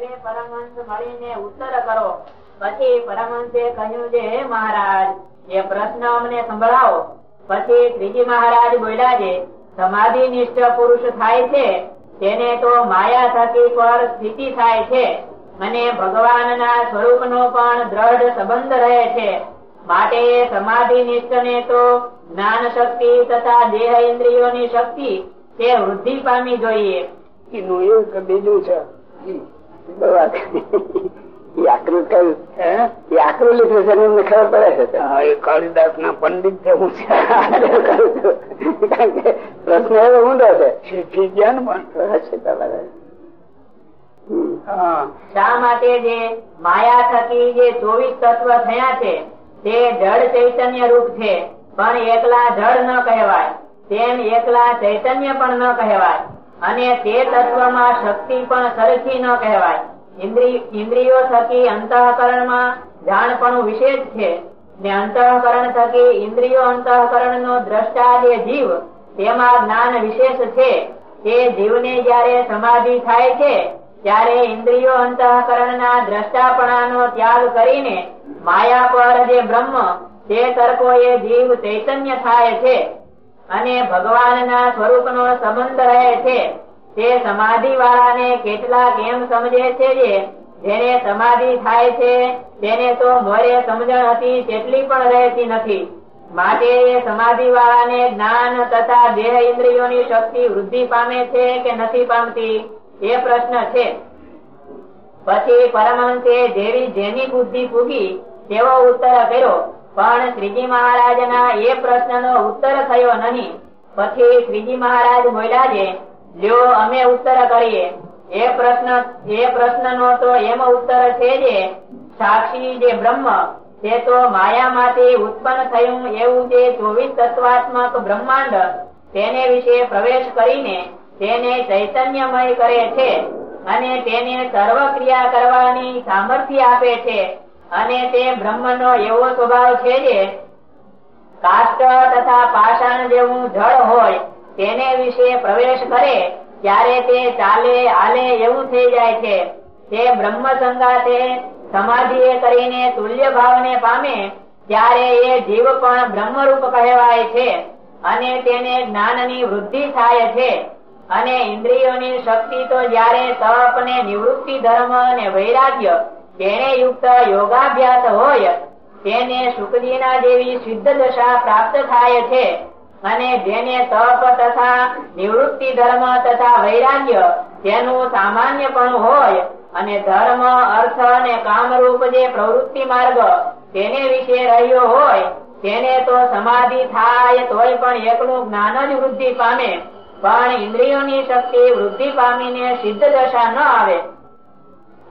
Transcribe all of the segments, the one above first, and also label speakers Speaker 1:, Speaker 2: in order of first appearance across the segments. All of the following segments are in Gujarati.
Speaker 1: એવે પરમહંસ સમાધિ નિષ્ઠ પુરુષ થાય છે, તેને તો માયા થકી પર સ્થિતિ થાય છે. અને ભગવાનના સ્વરૂપનો પણ દ્રઢ સંબંધ રહે છે. માટે સમાધિ નિષ્ઠ ને તો જ્ઞાન શક્તિ તથા દેહ ઇન્દ્રિયોની શક્તિ તે વૃદ્ધિ પામી જોઈએ.
Speaker 2: બીજું છે. બરાબર. કયું એ આકરું લીધું છે એમને ખબર પડે છે
Speaker 3: એ કાળીદાસ ના પંડિત છે હું છે.
Speaker 2: કારણ કે પ્રશ્ન એવો ઊંડો છે.
Speaker 3: શીખી ગયા ને પણ?
Speaker 2: હશે તમારે હમ.
Speaker 3: હા.
Speaker 1: શા માટે જે માયા થકી જે ચોવીસ તત્વ થયા છે તે જળ ચૈતન્ય રૂપ છે. પણ એકલા જળ ન કહેવાય. તેમ એકલા ચૈતન્ય પણ ન કહેવાય. અને તે તત્વમાં શક્તિ પણ સરખી ન કહેવાય. ઇન્દ્રિયો થકી અંતઃકરણમાં જાણપણું વિશેષ છે. ને અંતઃકરણ થકી ઇન્દ્રિયો અંતઃકરણ નો દ્રષ્ટા જે જીવ, તેમાં જ્ઞાન વિશેષ છે. તે જીવને જયારે સમાધિ થાય છે, ત્યારે ઇન્દ્રિયો અંતઃકરણ ના દ્રષ્ટાપણાનો ત્યાગ કરીને માયા પર જે બ્રહ્મ, તે તર્કો એ જીવ ચૈતન્ય થાય છે. અને ભગવાનના સ્વરૂપનો સંબંધ રહે છે. તે સમાધિ વાળાને કેટલાક એમ સમજે છે જેને સમાધિ થાય છે, તેને તો મોરે સમજણ હતી તેટલી પણ રહેતી નથી. માટે એ સમાધિ વાળાને જ્ઞાન તથા દેહ ઇન્દ્રિયોની શક્તિ વૃદ્ધિ પામે છે કે નથી પામતી? એ પ્રશ્ન છે. પછી પરમહંસે જેવી જેની બુદ્ધિ પૂગી, તેવો ઉત્તર કર્યો પણ શ્રીજી મહારાજના એ પ્રશ્નનો ઉત્તર થયો નહીં. પછી શ્રીજી મહારાજ બોલ્યા લ્યો, અમે ઉત્તર કરીએ. એ પ્રશ્ન, એ પ્રશ્નનો તો એમ ઉત્તર છે જે, સાક્ષી જે બ્રહ્મ, તે તો માયામાંથી ઉત્પન્ન થયું એવું જે ચોવીસ તત્વાત્મક બ્રહ્માંડ, તેને વિશે પ્રવેશ કરીને તેને ચૈતન્યમય કરે છે અને તેને સર્વ ક્રિયા કરવાની સામર્થ્ય આપે છે. અને તે બ્રહ્મનો એવો સ્વભાવ છે તથા પાષાણ જેવું જળ હોય તેને વિશે પ્રવેશ કરે ત્યારે તે ચાલે, આલે એવું થઈ જાય છે. તે બ્રહ્મ સંગાતે સમાધિ કરીને તુલ્ય ભાવને પામે ત્યારે એ જીવ પણ બ્રહ્મરૂપ કહેવાય છે અને તેને જ્ઞાનની વૃદ્ધિ થાય છે. અને ઇન્દ્રિયોની શક્તિ તો જ્યારે તપ ને નિવૃત્તિ ધર્મ અને વૈરાગ્ય તેને યુક્ત યોગાભ્યાસ હોય, તેને સુખજીના જેવી સિદ્ધ દશા પ્રાપ્ત થાય છે અને જેને તપ તથા નિવૃત્તિ ધર્મ તથા વૈરાગ્ય તેનું સામાન્ય પણ હોય અને ધર્મ, અર્થ અને કામરૂપ જે પ્રવૃત્તિ માર્ગ તેને વિશે રહ્યો હોય, તેને તો સમાધિ થાય તોય પણ એકનું જ્ઞાન જ વૃદ્ધિ પામે. પણ ઇન્દ્રિયોની શક્તિ વૃદ્ધિ પામીને સિદ્ધ દશા ન આવે.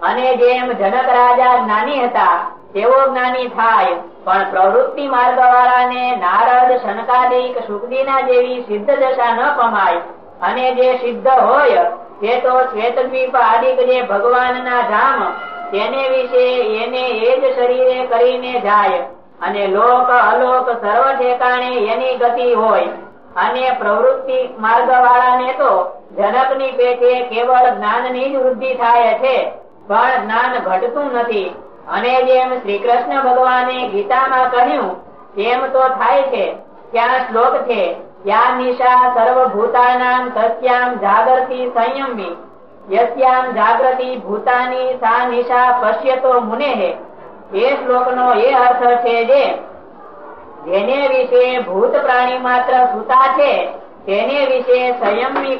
Speaker 1: અને જેમ જનક રાજા જ્ઞાની હતા તેવો જ્ઞાની થાય, પણ પ્રવૃત્તિ માર્ગ વાળાને નારદ, શનકાદિક, સુખદીના જેવી સિદ્ધ દશા ન પમાય અને જે સિદ્ધ હોય, તે તો શ્વેતદ્વીપ આદિક જે ભગવાનના ધામ, તેને વિશે એને એ જ શરીરે કરીને જાય. અને લોક અલોક સર્વ ઠેકાણે એની ગતિ હોય. અને પ્રવૃત્તિ માર્ગ વાળાને તો જનકની પેટે કેવળ જ્ઞાનની જ વૃદ્ધિ થાય છે. પણ જ્ઞાન ઘટતું નથી. અને જેમ શ્રી કૃષ્ણ ભગવાને ગીતામાં કહ્યું, તેમ તો થાય છે, ત્યાં શ્લોક છે, યા નિશા સર્વભૂતાનામ તસ્યામ જાગૃતિ સંયમી યસ્યામ જાગૃતિ ભૂતાની સા નિશા પશ્યતો મુને એ શ્લોકનો એ અર્થ છે જે, જેને વિશે ભૂત પ્રાણી માત્ર સુતા છે, તેને વિશે સંયમી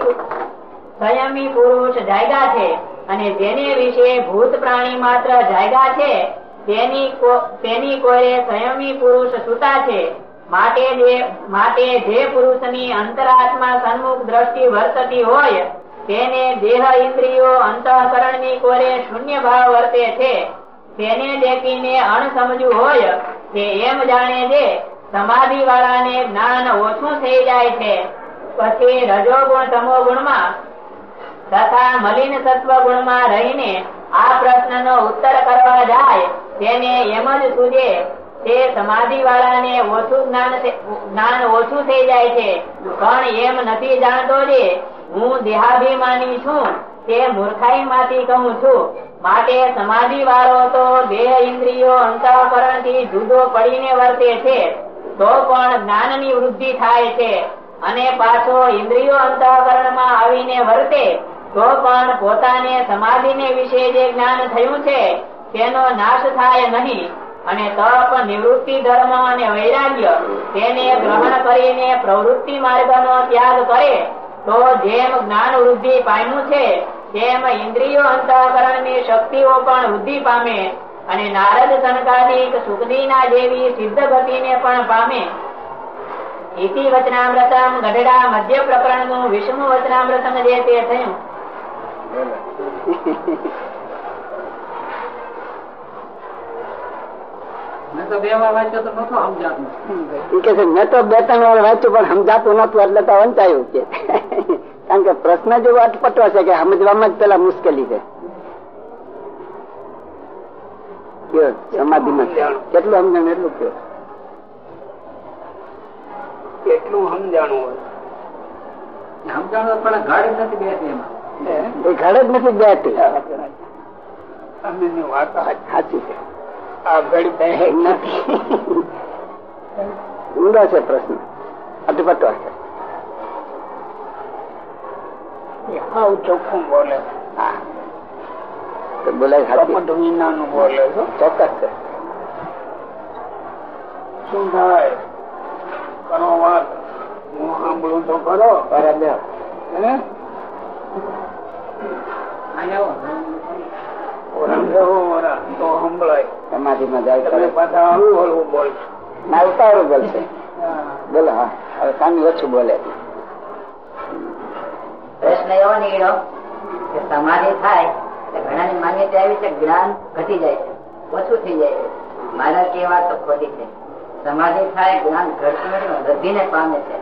Speaker 1: સંયમી પુરુષ જાગ્યા છે. અને જેને વિશે ભૂત પ્રાણી માત્ર જાયગા છે, તેની તેની કોરે સંયમી પુરુષ સુતા છે. માટે જે માટે જે પુરુષની અંતરાત્મા સન્મુખ દ્રષ્ટિ વર્તતી હોય, તેને દેહ ઇન્દ્રિયો અંતઃકરણની કોરે શૂન્ય ભાવ વર્તે છે. તેને દેખીને અણસમજુ હોય, તે એમ જાણે છે સમાધિ વાળાને જ્ઞાન ઓછું થઈ જાય છે. પછી રજોગુણ તમો ગુણમાં તથા મલિન સત્વ ગુણમાં રહીને આ પ્રશ્નનો ઉત્તર કરવા જાય, તેને એમ જ સૂજે, તે સમાધિ વાળાને ઓછું જ્ઞાન ઓછું થઈ જાય છે. પણ એમ નથી જાણતો જે, હું દેહાભિમાની છું, તે મૂર્ખાઈ માંથી કહું છું. માટે સમાધિ વાળો તો દેહ ઇન્દ્રિયો અંતઃકરણથી જુદો પડીને વર્તે છે, તો પણ જ્ઞાનની વૃદ્ધિ થાય છે. અને પાછો ઇન્દ્રિયો અંતઃકરણમાં આવીને વર્તે તો પણ પોતાને સમાધિ ને વિશે જે જ્ઞાન થયું છે, તેનો નાશ થાય નહીં. અને તપ, નિવૃત્તિ ધર્મ અને વૈરાગ્ય તેને ગ્રહણ કરીને પ્રવૃત્તિ માર્ગનો ત્યાગ કરે, તો જેમ જ્ઞાન વૃદ્ધિ પામ્યું છે, તેમ ઇન્દ્રિયો અંતઃકરણની શક્તિઓ પણ વૃદ્ધિ પામે અને નારદ સનકાદિક સુખદીના જેવી સિદ્ધ ગતિને પણ પામે. ઇતિ વચનામૃતમ ગઢડા મધ્ય પ્રકરણનું વિષ્ણુ વચનામૃતમ જે તે થયું
Speaker 2: કારણ કે પ્રશ્ન જેવો અટપટો છે કે સમજવામાં જ પેલા મુશ્કેલી છે. સમાધિ માં કેટલું સમજણ એટલું કયો.
Speaker 3: કેટલું સમજાણું હોય? સમજાણું પણ ગાડી નથી બેસી એમાં.
Speaker 2: એ ઘર જ નથી બેઠી.
Speaker 3: તમે વાત
Speaker 2: સાચી છે.
Speaker 3: આ ઘડી બે
Speaker 2: નથી. ઊંડો છે પ્રશ્ન. અટપટો છે.
Speaker 3: હાવ ચોખ્ખું બોલે
Speaker 2: હા. તો બોલાય સાચી
Speaker 3: વિનાનું બોલે છો.
Speaker 2: ચોક્કસ છે.
Speaker 3: શું થાય? કરો વાત. હું સાંભળું તો કરો.
Speaker 2: બરાબર.
Speaker 3: હે?
Speaker 4: સમાધિ થાય ઘણાની માન્યતા આવી છે જ્ઞાન ઘટી જાય છે ઓછું થઈ જાય છે મારા કેવા તો ખોટી છે સમાધિ થાય જ્ઞાન ઘટતું નથી વૃદ્ધિને પામે છે.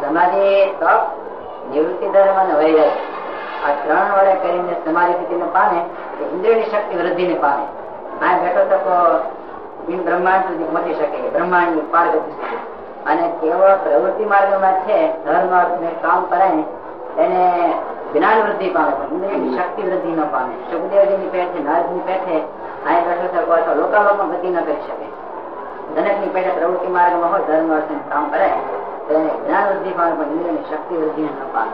Speaker 4: સમાધિ તપ નિવૃત્તિ ધર્મ અને વૈરાગ આ ત્રણ વડે કરીને સમાધિ સ્થિતિને પામે ઇન્દ્રિયની શક્તિ વૃદ્ધિને પામે. આ બેઠો તો બિન બ્રહ્માંડ સુધી પહોંચી શકે બ્રહ્માંડની પારગતિ સુધી અને કેવળ પ્રવૃત્તિ માર્ગમાં છે, ધર્મ કામ કરાય ને એને જ્ઞાન વૃદ્ધિ પામે ઇન્દ્રિયની શક્તિ વૃદ્ધિ ન પામે. સુખદેવજીની પેઠે, નારદની પેઠે આ બેઠો શકો તો લોકાલોકમાં ગતિ ન કરી શકે. જનકની પેઠે પ્રવૃત્તિ માર્ગમાં હોય, ધર્મ અર્થ ને કામ કરાય. જ્ઞાન વૃદ્ધિ પામે પણ ઇન્દ્રિયની શક્તિ વૃદ્ધિ ન પામે.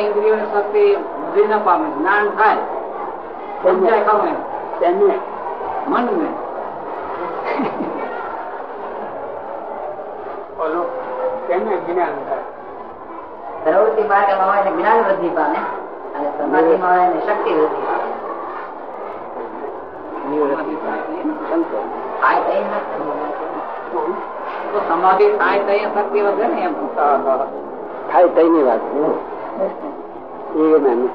Speaker 5: ઇન્દ્રિયોની શક્તિ વૃદ્ધિ ન પામે જ્ઞાન થાય. સમજાય ખરું
Speaker 3: તેને? જ્ઞાન થાય.
Speaker 4: પ્રવૃત્તિ માટે જ્ઞાન વૃદ્ધિ પામે અને સમાધિ માં શક્તિ વૃદ્ધિ પામે.
Speaker 5: સમાધિ થાય તો શક્તિ વધે ને એમ
Speaker 2: થાય વાત એ નાની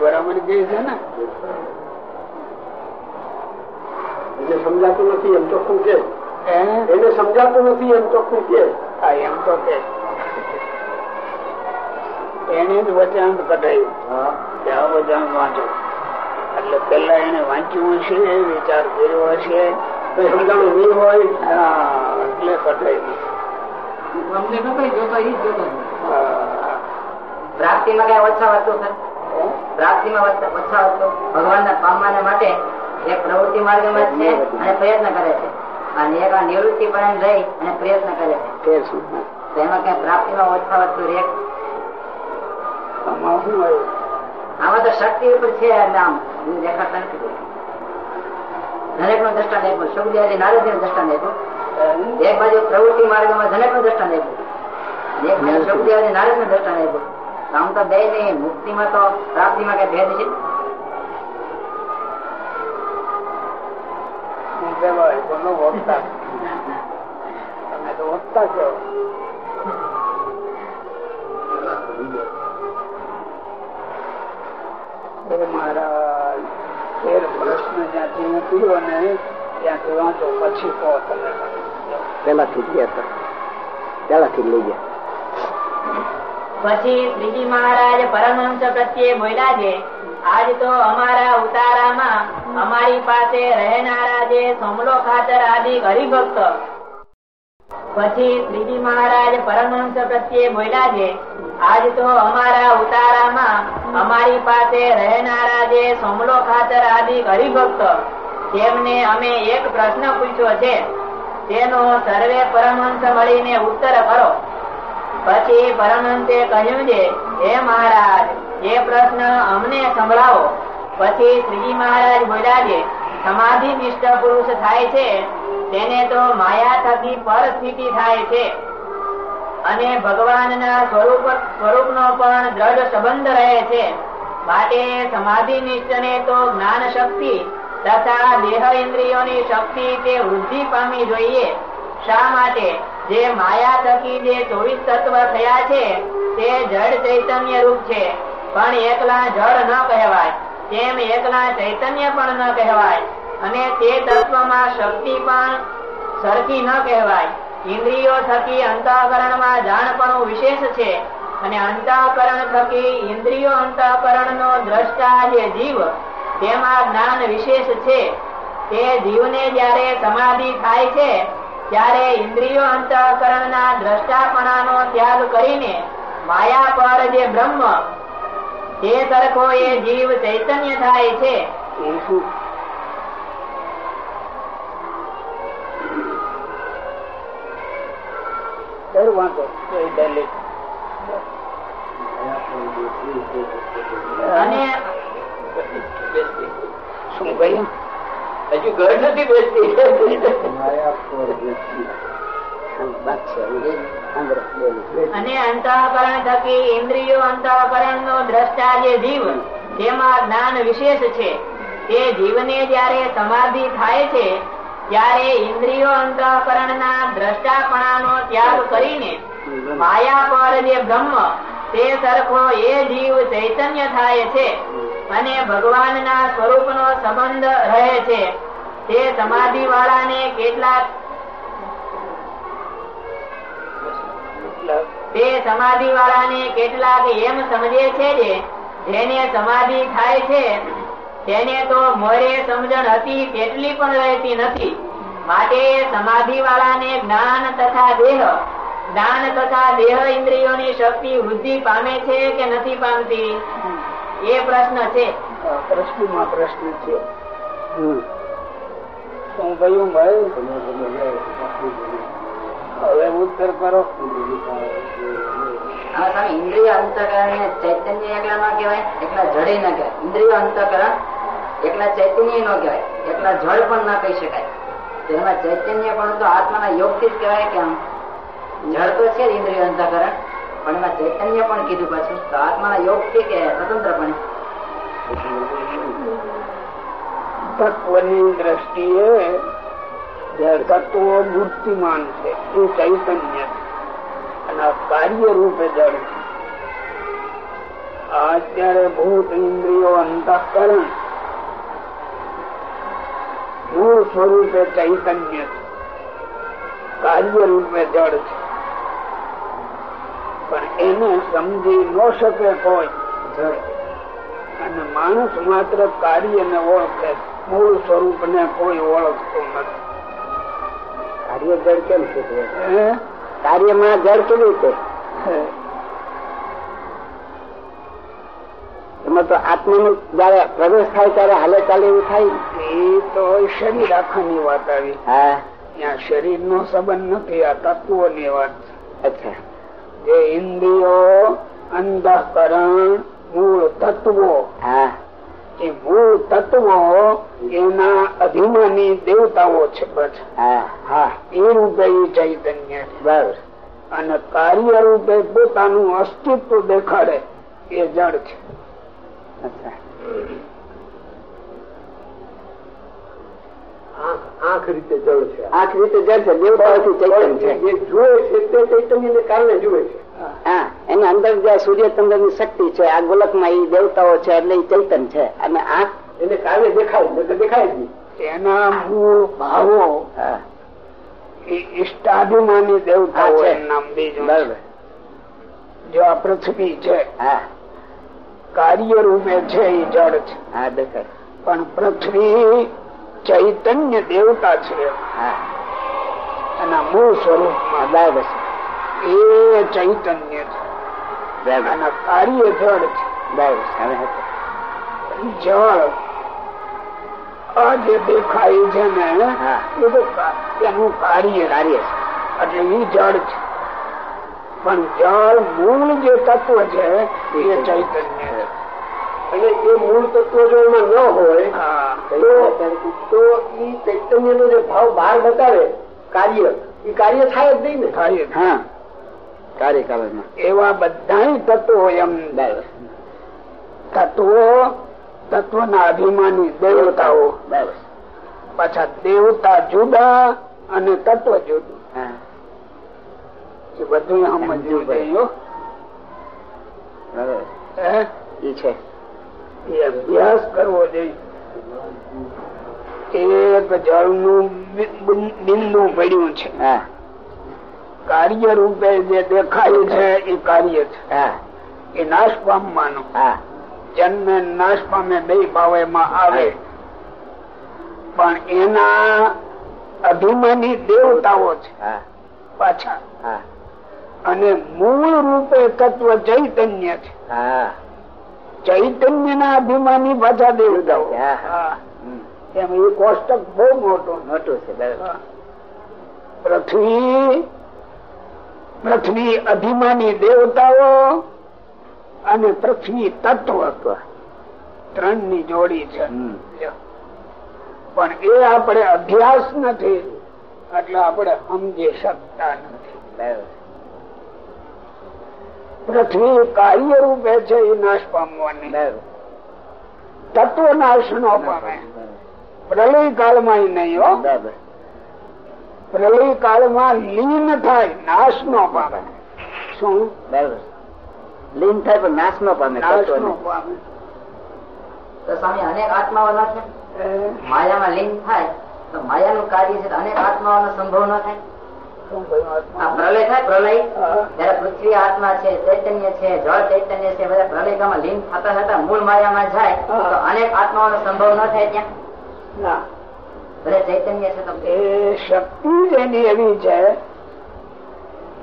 Speaker 3: બરાબર કહે છે ને?
Speaker 2: એને સમજાતું નથી એમ ચોખ્ખું કે? એને સમજાતું નથી એમ ચોખ્ખું કે?
Speaker 3: હા એમ તો કે. એને જ વચાંત કઢાયું. વાંચો એટલે પેલા એને વાંચ્યું હશે વિચાર કર્યો હશે.
Speaker 2: સમજાણું હોય
Speaker 3: એટલે
Speaker 5: કટાઈ એ.
Speaker 4: પ્રાપ્તિમાં કઈ ઓછા વધતું છે પ્રાપ્તિમાં ઓછા ભગવાનના પામવાને માટે એક પ્રવૃત્તિ માર્ગમાં છે અને પ્રયત્ન કરે છે. અને એક નિવૃત્તિ પણ રહી અને પ્રયત્ન કરે છે. તો એમાં કઈ પ્રાપ્તિમાં ઓછા વધતું રે
Speaker 3: શું આવ્યું
Speaker 4: શક્તિ ઉપર છે નામ. દેખાતા નથી દરેકનું દ્રષ્ટાંત આપ્યું. સુખદેવજી નારદનું દ્રષ્ટાંત આપ્યું. એક બાજુ પ્રવૃત્તિ માર્ગમાં જનકનું દ્રષ્ટાંત આપ્યું. એક બાજુ સુખદેવજી નારદનું દ્રષ્ટાંત આપ્યું. આમ તો બે નહીં મુક્તિમાં તો પ્રાપ્તિમાં કઈ ભેદ છે?
Speaker 3: વક્તા? વક્તા છો. જ્યાંથી ને ત્યાંથી વાંચો પછી કહો તમે.
Speaker 2: પેલાથી જ ગયા પેલાથી લઈ ગયા.
Speaker 1: પછી શ્રીજી મહારાજ પરમહંસ પ્રત્યે બોલ્યા છે આજ તો અમારા ઉતારામાં અમારી પાસે રહેનારા જે સમલો ખાતર આદિ હરિભક્ત પછી શ્રીજી મહારાજ પરમહંસ પ્રત્યે બોલ્યા છે, આજ તો અમારા ઉતારામાં અમારી પાસે રહેનારા જે સમલો ખાતર આદિ હરિભક્ત, તેમને અમે એક પ્રશ્ન પૂછ્યો છે. તેનો સર્વે પરમહંસ મળીને ઉત્તર કરો. પછી પરમહંસે કહ્યું છે, હે મહારાજ, એ પ્રશ્ન અમને સંભળાવો. પછી શ્રીજી મહારાજ બોલ્યા છે સમાધિ નિષ્ઠ પુરુષ થાય છે, તેને તો માયા થકી પરસ્થિતિ થાય છે. અને ભગવાનના સ્વરૂપ, સ્વરૂપનો પણ દ્રઢ સંબંધ રહે છે. માટે સમાધિ નિષ્ઠને તો જ્ઞાન શક્તિ તથા દેહ ઇન્દ્રિયોની શક્તિ તે વૃદ્ધિ પામી જોઈએ. શા માટે? જે માયા થકી જે ચોવીસ તત્વ થયા છે, તે જડ ચૈતન્ય રૂપ છે. પણ એકલા જળ ન કહેવાય. તેમ એકલા ચૈતન્ય પણ ન કહેવાય અને તે તત્વમાં શક્તિ પણ સરખી ન કહેવાય. ઇન્દ્રિયો થકી અંતઃકરણમાં જાણપણું વિશેષ છે અને અંતઃકરણ થકી ઇન્દ્રિયો અંતઃકરણ નો દ્રષ્ટા જે જીવ તેમાં જ્ઞાન વિશેષ છે. તે જીવને જ્યારે સમાધિ થાય છે, ત્યારે ઇન્દ્રિયો અંતઃકરણ ના ત્યાગ કરીને માયા પર જે બ્રહ્મ તે સરખો એ જીવ ચૈતન્ય થાય છે.
Speaker 3: એ
Speaker 1: હજુ ઘર નથી બેસતી. અને અંતઃકરણ થકી ઇન્દ્રિયો અંતઃકરણ નો દ્રષ્ટા જે જીવ, તેમાં જ્ઞાન વિશેષ છે. તે જીવને જયારે સમાધિ થાય છે, ત્યારે ઇન્દ્રિયો અંતઃકરણ ના દ્રષ્ટાપણાનો ત્યાગ કરીને માયા પર જે બ્રહ્મ, તે સરખો એ જીવ ચૈતન્ય થાય છે અને ભગવાનના સ્વરૂપનો સંબંધ રહે છે. તે સમાધિ વાળાને કેટલાક તે સમાધિ વાળાને કેટલાક એમ સમજે છે કે જેને સમાધિ થાય છે, તેને તો મોરે સમજણ હતી તેટલી પણ રહેતી નથી. માટે સમાધિ વાળાને જ્ઞાન તથા દેહ, જ્ઞાન તથા દેહ ઇન્દ્રિયોની શક્તિ વૃદ્ધિ પામે છે કે નથી પામતી? એ પ્રશ્ન છે.
Speaker 3: પ્રશ્નમાં પ્રશ્ન છે. શું કહ્યું ભાઈ હવે ઉત્તર કરો.
Speaker 4: ઇન્દ્રિય અંતકરણ ને ચૈતન્ય એકલા ન કહેવાય એકલા જડે ના કહેવાય. ઇન્દ્રિય અંતકરણ એકલા ચૈતન્ય નો કહેવાય એકલા જળ પણ ના કહી શકાય. તેમાં એમાં ચૈતન્ય પણ તો આત્માના યોગથી જ કહેવાય કે આમ. જળ તો છે જ ઇન્દ્રિય અંતકરણ પણ એમાં ચૈતન્ય પણ કીધું પાછું. તો આત્માના યોગથી કે સ્વતંત્રપણે.
Speaker 3: તત્વની દ્રષ્ટિએ તત્વો છે, એ ચૈતન્ય છે. અને કાર્ય રૂપે જળ છે. અત્યારે ભૂત ઇન્દ્રિયો અંતઃકરણ મૂળ સ્વરૂપે ચૈતન્ય કાર્ય રૂપે જળ છે. પણ એને સમજી ન શકે કોઈ અને માણસ માત્ર કાર્ય ને ઓળખે મૂળ સ્વરૂપ ને કોઈ ઓળખતું નથી.
Speaker 2: કાર્ય જળ કેમ છે? કાર્યમાં જળ કેવી રીતે. એમાં તો આત્માનો જયારે પ્રવેશ થાય ત્યારે હાલે ચાલે એવું થાય?
Speaker 3: એ તો શરીર આખાની વાત આવી.
Speaker 2: હા.
Speaker 3: ત્યાં શરીર નો સંબંધ નથી આ તત્વો ની વાત. છે.
Speaker 2: અચ્છા.
Speaker 3: જે ઇન્દ્રિયો અંધકરણ મૂળ તત્વો.
Speaker 2: હા.
Speaker 3: એ મૂળ તત્વો એના અધિમાની દેવતાઓ છે બધા.
Speaker 2: હા હા.
Speaker 3: એ રૂપે એ ચૈતન્ય
Speaker 2: બરાબર.
Speaker 3: અને કાર્ય રૂપે પોતાનું અસ્તિત્વ દેખાડે એ જળ છે.
Speaker 2: અચ્છા.
Speaker 3: આંખ રીતે જળ છે.
Speaker 2: આંખ રીતે જળ છે દેવતાઓથી ચૈતન્ય છે.
Speaker 3: જે જુએ છે તે ચૈતન્ય ને કારણે જુએ છે.
Speaker 2: હા એની અંદર જે સૂર્ય ચંદ્રની શક્તિ છે આ ગોલકમાં એ દેવતાઓ છે એટલે એ ચૈતન છે. અને આ
Speaker 3: એને કારણે દેખાય દેખાય એના મૂળ ભાવો ઇષ્ટાભિમાની દેવતાઓ
Speaker 2: છે.
Speaker 3: નામ બીજું જો આ પૃથ્વી છે કાર્ય રૂપે છે એ જળ છે.
Speaker 2: દેખાય.
Speaker 3: પણ પૃથ્વી ચૈતન્ય દેવતા છે.
Speaker 2: હા.
Speaker 3: એના મૂળ સ્વરૂપમાં.
Speaker 2: દાદ છે.
Speaker 3: એ ચૈતન્ય છે. કાર્ય જળ છે.
Speaker 2: બરાબર છે હવે હતું.
Speaker 3: જળ આ જે દેખાય છે ને એ તો એનું કાર્ય
Speaker 2: કાર્ય
Speaker 3: એટલે એ જળ છે. પણ જળ મૂળ જે તત્વ છે એ ચૈતન્ય છે.
Speaker 6: અને એ મૂળ તત્વ જો એમાં ન હોય
Speaker 3: હા.
Speaker 6: તો એ ઈ ચૈતન્ય નો જે ભાવ બહાર બતાવે કાર્ય એ કાર્ય થાય જ નહીં ને.
Speaker 3: થાય
Speaker 2: હા. કાર્ય કાળમાં
Speaker 3: એવા બધા તત્વો એમ
Speaker 2: બરાબર
Speaker 3: તત્વો તત્વના અભિમાની દેવતાઓ પાછા દેવતા જુદા અને તત્વ જુદું. એ બધું સમજવું?
Speaker 2: ઈ છે.
Speaker 3: એ અભ્યાસ કરવો જોઈએ. એક જળનું બિંદુ પડ્યું છે.
Speaker 2: હા.
Speaker 3: કાર્ય રૂપે જે દેખાય છે એ કાર્ય છે. એ નાશ પામવાનું જન્મે નાશ પામે બે ભાવેમાં આવે. પણ એના અભિમાની દેવતાઓ છે. પાછા. અને મૂળ રૂપે તત્વ ચૈતન્ય છે.
Speaker 2: હા.
Speaker 3: ચૈતન્ય ના અભિમાની પાછા દેવતાઓ. એમ એ કોષ્ટક બહુ મોટું.
Speaker 2: મોટો છે
Speaker 3: પૃથ્વી પૃથ્વી અભિમાની દેવતાઓ અને પૃથ્વી તત્વ ત્રણની જોડી છે. પણ એ આપણે અભ્યાસ નથી. એટલે આપણે સમજી શકતા નથી. પૃથ્વી કાર્ય રૂપે છે એ નાશ પામવાની. તત્વ નાશ નો પામે. પ્રલય કાળમાં નહીં હો. પ્રલય કાળમાં લીન થાય નાશ નો પામે. શું?
Speaker 2: બરાબર. લીન થાય પણ નાશ નો પામે
Speaker 3: નાશ નો પામે.
Speaker 4: તો સ્વામી અનેક આત્માઓ છે માયામાં લીન થાય તો માયાનું કાર્ય છે અનેક આત્માઓનો સંભવ ન થાય? પ્રલય થાય પ્રલય? જયારે પૃથ્વી આત્મા છે ચૈતન્ય છે જળ ચૈતન્ય છે બધા પ્રલયગામાં લીન થતા થતા મૂળ માયામાં જાય તો અનેક આત્માઓનો સંભવ ન થાય ત્યાં?
Speaker 3: ના. એ શક્તિ એની એવી છે,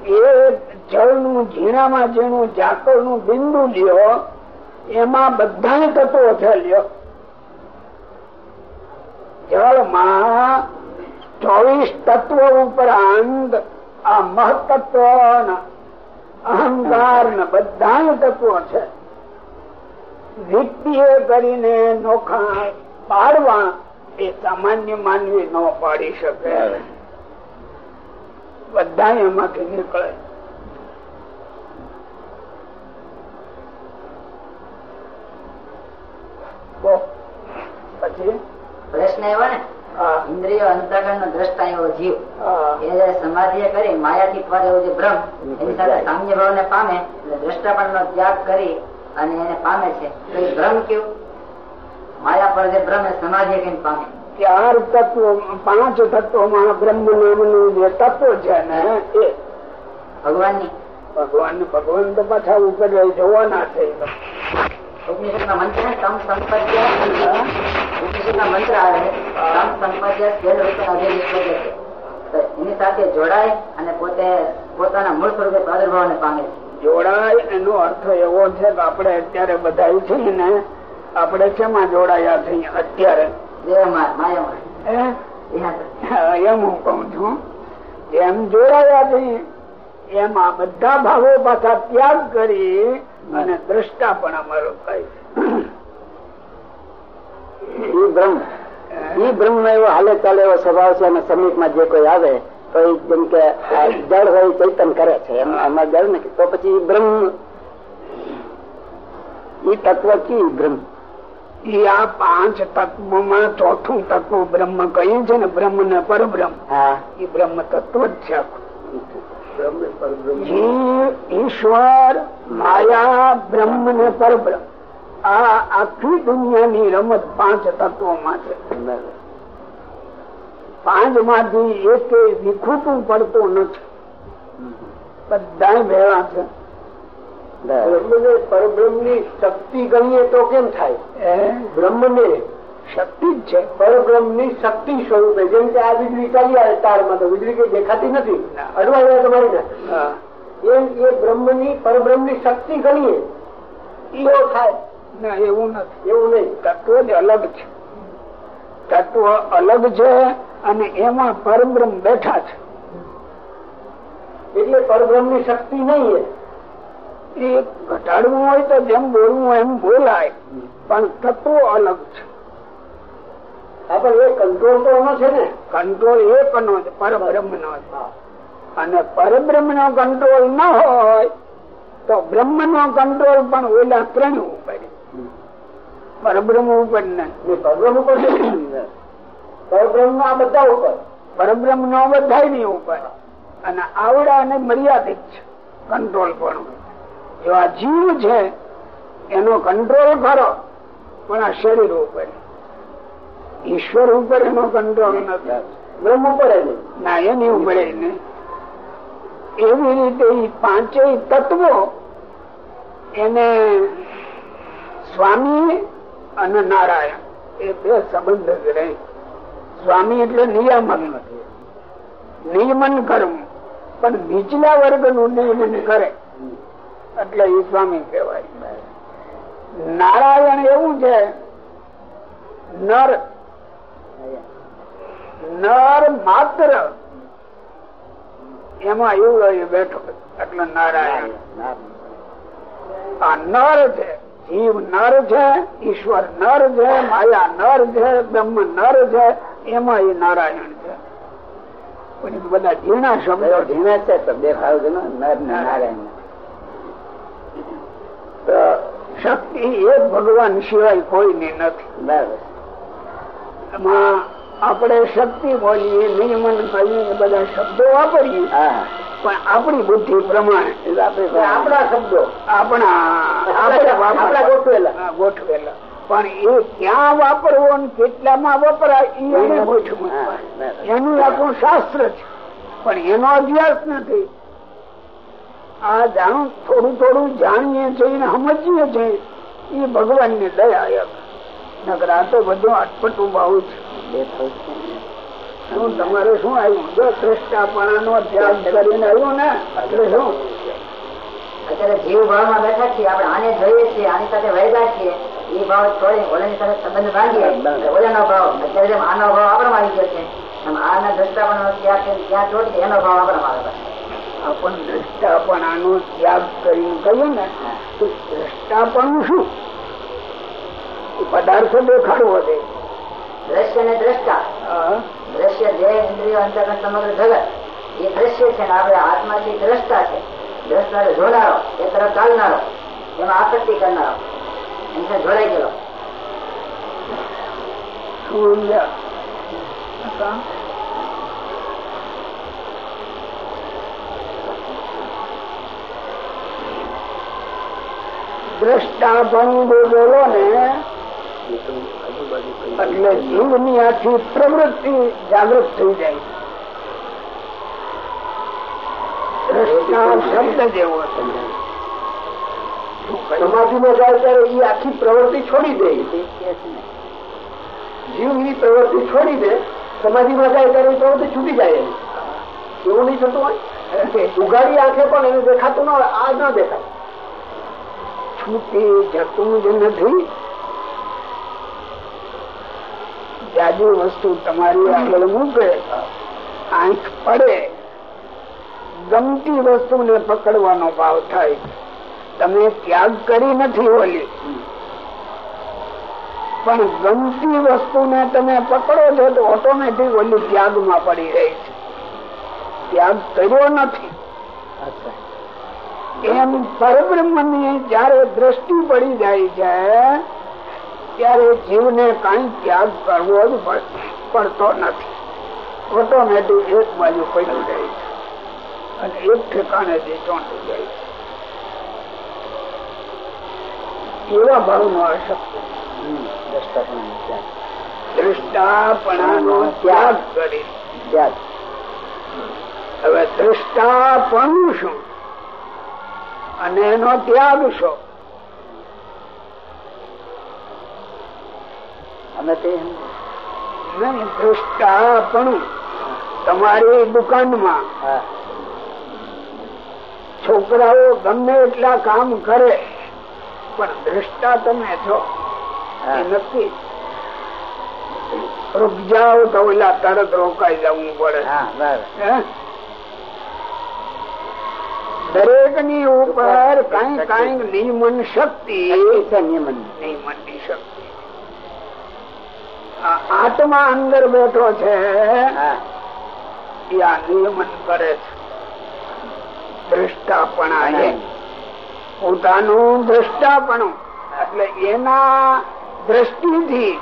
Speaker 3: એ જળનું, ઝીણામાં ઝીણું, ઝાકળનું બિંદુ લ્યો, એમાં બધા તત્વો છે લ્યો. જળમાં ચોવીસ તત્વો ઉપરાંત આ મહતત્વ ને અહંકાર ને બધા તત્વો છે. વિત્તીય કરીને નોખા પાડવા એ સામાન્ય માનવી ન પાડી શકે. બધા એમાંથી નીકળે. પછી?
Speaker 4: પ્રશ્ન એવો ને? ઇન્દ્રિયો અંતર્ગણ નો દ્રષ્ટા એવો જીવ. એ જયારે સમાધિ કરી માયાથી પર એવો જે ભ્રમ એની સાથે સામ્ય ભાવ ને પામે એટલે દ્રષ્ટાપણ નો ત્યાગ કરી અને એને પામે છે. ભ્રમ કેવું માયા પર જે બ્રહ્મ સમાધિ કઈ પામે.
Speaker 3: ચાર તત્વો પાંચ તત્વોમાં બ્રહ્મ નામનું જે તત્વ છે ને એ.
Speaker 4: ભગવાનની
Speaker 3: ભગવાન ભગવાન તો પાછા ઉપર જોવાના છે.
Speaker 4: ઉપનિષદ ના મંત્ર તમ સંપદ્ય ઉપનિષદ ના મંત્ર આવે. તમ સંપદ્ય સ્કેલ રૂપે અધિનિષ્પદ્ય એની સાથે જોડાય અને પોતે પોતાના મૂળ સ્વરૂપે પ્રાદુર્ભાવ ને પામે
Speaker 3: જોડાય એનો અર્થ એવો છે કે આપણે અત્યારે બધા છે ને આપણે શેમાં જોડાયા છીએ અત્યારે? એમ હું કઉ છું. એમ જોડાયા છીએ. એમ બધા ભાવો પાછા ત્યાગ કરી અને દ્રષ્ટા પણ અમારો થાય.
Speaker 2: ઈ બ્રહ્મ. ઈ બ્રહ્મ નો એવો હાલે ચાલે એવો સ્વભાવ છે અને સમીપમાં જે કોઈ આવે તો એ જેમ કે જળ હોય ચૈતન કરે છે. એમ જળ ને તો પછી બ્રહ્મ. ઈ તત્વ કી બ્રહ્મ?
Speaker 3: એ આ પાંચ તત્વોમાં ચોથું તત્વ બ્રહ્મ કહ્યું છે ને બ્રહ્મ ને પરબ્રહ્મ એ બ્રહ્મ તત્વ જ છે ઈશ્વર માયા બ્રહ્મ ને પરબ્રહ્મ. આ આખી દુનિયાની રમત પાંચ તત્વોમાં છે. પાંચમાંથી એક વિખૂટું પડતું નથી. બધા ભેળા છે.
Speaker 6: બ્રહ્મને પરબ્રહ્મની શક્તિ ગણીએ તો કેમ થાય?
Speaker 3: એ?
Speaker 6: બ્રહ્મને
Speaker 3: શક્તિ જ છે.
Speaker 6: પરબ્રહ્મની શક્તિ સ્વરૂપે જેમ કે આ વીજળી ચાલી આવે તારમાં તો વીજળી કઈ દેખાતી નથી. અડવા તમારી ને. એમ એ બ્રહ્મની પરબ્રહ્મની શક્તિ ગણીએ એવો થાય.
Speaker 3: ના એવું નથી.
Speaker 6: એવું નહીં.
Speaker 3: તત્વ જ અલગ છે. તત્વ અલગ છે અને એમાં પરબ્રહ્મ બેઠા છે.
Speaker 6: એટલે પરબ્રહ્મની શક્તિ નહીં એ
Speaker 3: ઘટાડવું હોય તો જેમ બોલવું એમ બોલાય. પણ તત્વો અલગ છે.
Speaker 6: હા પણ એ કંટ્રોલ તો એનો છે ને?
Speaker 3: કંટ્રોલ એકનો જ પરબ્રહ્મ નો અને પરબ્રહ્મ નો કંટ્રોલ ન હોય તો બ્રહ્મ નો કંટ્રોલ પણ ઓલા પ્રણ ઉપર. પરબ્રહ્મ ઉપર
Speaker 6: ને. પરબ્રહ્મ ઉપર. પરબ્રહ્મ આ બધા ઉપર.
Speaker 3: પરબ્રહ્મ નો બધા ની ઉપર. અને આવડા અને મર્યાદિત છે. કંટ્રોલ પણ. આ જીવ છે એનો કંટ્રોલ કરો પણ આ શરીર ઉપર. ઈશ્વર ઉપર એનો કંટ્રોલ નથી.
Speaker 6: બ્રહ્મ ઉપર
Speaker 3: ના એની ઉપર એવી રીતે પાંચેય તત્વો એને સ્વામી અને નારાયણ એ બે સંબંધ જ રહે. સ્વામી એટલે નિયામક નિયમન. કરવું પણ નીચલા વર્ગનું નિયમન કરે. એટલે એ સ્વામી કહેવાય. નારાયણ એવું છે, નર નર માત્ર એમાં એવું એ બેઠો એટલે નારાયણ. આ નર છે, જીવ નર છે, ઈશ્વર નર છે, માયા નર છે, બ્રહ્મ નર છે, એમાં એ નારાયણ છે. બધા ઝીણા શબ્દો.
Speaker 2: ઝીણા છે છે ને, નર નારાયણ
Speaker 3: તો એક ભગવાન સિવાય કોઈની નથી. એમાં આપણે શક્તિ બોલીએ નિયમન કરીએ બધા શબ્દો વાપરીએ. પણ આપણી બુદ્ધિ પ્રમાણે.
Speaker 2: એ આપણે
Speaker 6: શબ્દો.
Speaker 3: આપણા
Speaker 6: ગોઠવેલા.
Speaker 3: ગોઠવેલા. પણ એ ક્યાં વાપરવો ને કેટલામાં વપરાય એ એને ગોઠવું એનું આખું શાસ્ત્ર છે. પણ એનો અભ્યાસ નથી. આ જાણું થોડું થોડું જાણીએ છીએ સમજીએ છીએ. એ ભગવાનની દયા નકર તો બધું અટપટું ભાવ છે. તમારે શું આવ્યું? જો શ્રેષ્ઠાપણા નો ત્યાગ કરીને આવ્યું ને એટલે શું?
Speaker 4: અત્યારે જીવ ભાવમાં બેઠા છીએ આપણે આને જોઈએ છીએ આની સાથે વહેતા છીએ. એ ભાવ છોડી ઓલાની સાથે સંબંધ બાંધીએ. ઓલાનો ભાવ અત્યારે જેમ આનો ભાવ આપણામાં આવી ગયો છે આના દ્રષ્ટાપણનો ત્યાગ છે, ત્યાં ચોટશે એનો ભાવ આપણામાં આવે છે.
Speaker 3: આપણ દ્રષ્ટાપણાનો ત્યાગ કરીને કહ્યું ને તો દ્રષ્ટાપણું શું? એ પદાર્થ દેખાડવો દે
Speaker 4: દ્રશ્ય ને દ્રષ્ટા. દ્રશ્ય જે ઇન્દ્રિય અંતર્ગત સમગ્ર જગત એ દ્રશ્ય છે ને આપણે આત્માથી દ્રષ્ટા છે. દ્રષ્ટા એટલે એ તરફ ચાલનારો એમાં આપત્તિ કરનારો. એમને જોડાઈ ગયેલો.
Speaker 3: શું દ્રષ્ટાપણું બોલો ને એટલે જીવની આખી પ્રવૃત્તિ જાગૃત થઈ જાય. શબ્દ જેવો છે. શું
Speaker 6: જાય ત્યારે એ આખી પ્રવૃત્તિ છોડી દે. જીવની પ્રવૃત્તિ છોડી દે સમાધિમાં જાય ત્યારે એ પ્રવૃત્તિ છૂટી જાય. એવું નહીં થતું હોય? ઉઘાડી આંખે પણ એને દેખાતું ન હોય આ ન દેખાય.
Speaker 3: છૂટી જતું જ નથી? જાજુ વસ્તુ તમારી આગળ મૂકે, આંખ પડે. ગમતી વસ્તુને પકડવાનો ભાવ થાય. તમે ત્યાગ કરી નથી ઓલી પણ ગમતી વસ્તુને તમે પકડો છો તો ઓટોમેટિક ઓલી ત્યાગમાં પડી રહી છે. ત્યાગ કર્યો નથી. એમ પરબ્રહ્મની જયારે દ્રષ્ટિ પડી જાય છે ત્યારે જીવને કઈ ત્યાગ કરવો જ પડતો નથી. ઓટોમેટિક એક બાજુ પડ્યું જાય છે અને એક ઠેકાણે જે ચોંટી જાય છે. એવા ભાવનો અશક્તિ દ્રષ્ટાપણાનો ત્યાગ કરી.
Speaker 2: ત્યાગ.
Speaker 3: હવે દ્રષ્ટાપણું શું? અને એનો ત્યાગ શો
Speaker 2: અમે તે
Speaker 3: તમારી દુકાનમાં. છોકરાઓ ગમે એટલા કામ કરે પણ દ્રષ્ટા તમે છો. નક્કી રૂક જાઓ તો ઓલા તરત રોકાઈ જવું પડે.
Speaker 2: હા બરાબર.
Speaker 3: હે? દરેકની ઉપર કઈ કઈ નિયમન શક્તિ.
Speaker 2: નિયમન
Speaker 3: નિયમન. ની શક્તિ. આત્મા અંદર બેઠો છે. એ આ નિયમન કરે છે. દ્રષ્ટાપણા એ. પોતાનું દ્રષ્ટાપણું. એટલે એના દ્રષ્ટિથી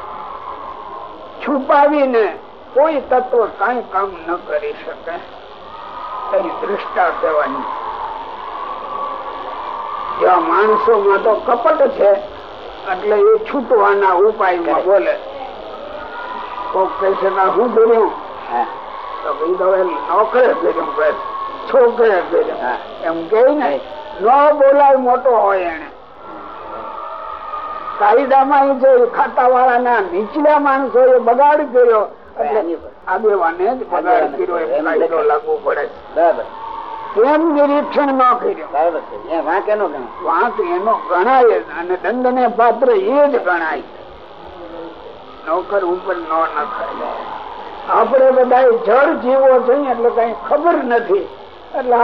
Speaker 3: છુપાવીને કોઈ તત્વ કઈ કામ ન કરી શકે. એની દ્રષ્ટા કહેવાય માણસો માં તો કપટ છે એટલે એ છૂટવાના ઉપાયમાં બોલે. કોક કહે છે હું કર્યું નોકરે કર્યું છોકરે કર્યું એમ કે ને ન બોલાય મોટો હોય એને કાયદામાં છે ખાતા વાળાના નીચલા માણસો એ બગાડ કર્યો. એટલે આગેવાને જ બગાડ કર્યો એમ કાયદો લાગુ પડે.
Speaker 2: બરાબર.
Speaker 3: કેમ નિરીક્ષણ ન કર્યું.
Speaker 2: બરાબર છે. એ વાંક એનો
Speaker 3: વાંક એનો ગણાય અને દંડ ને પાત્ર એ જ ગણાય. નોકર ઉપર ન થાય આપડે બધા જળ જીવો છીએ એટલે કઈ ખબર નથી. એટલે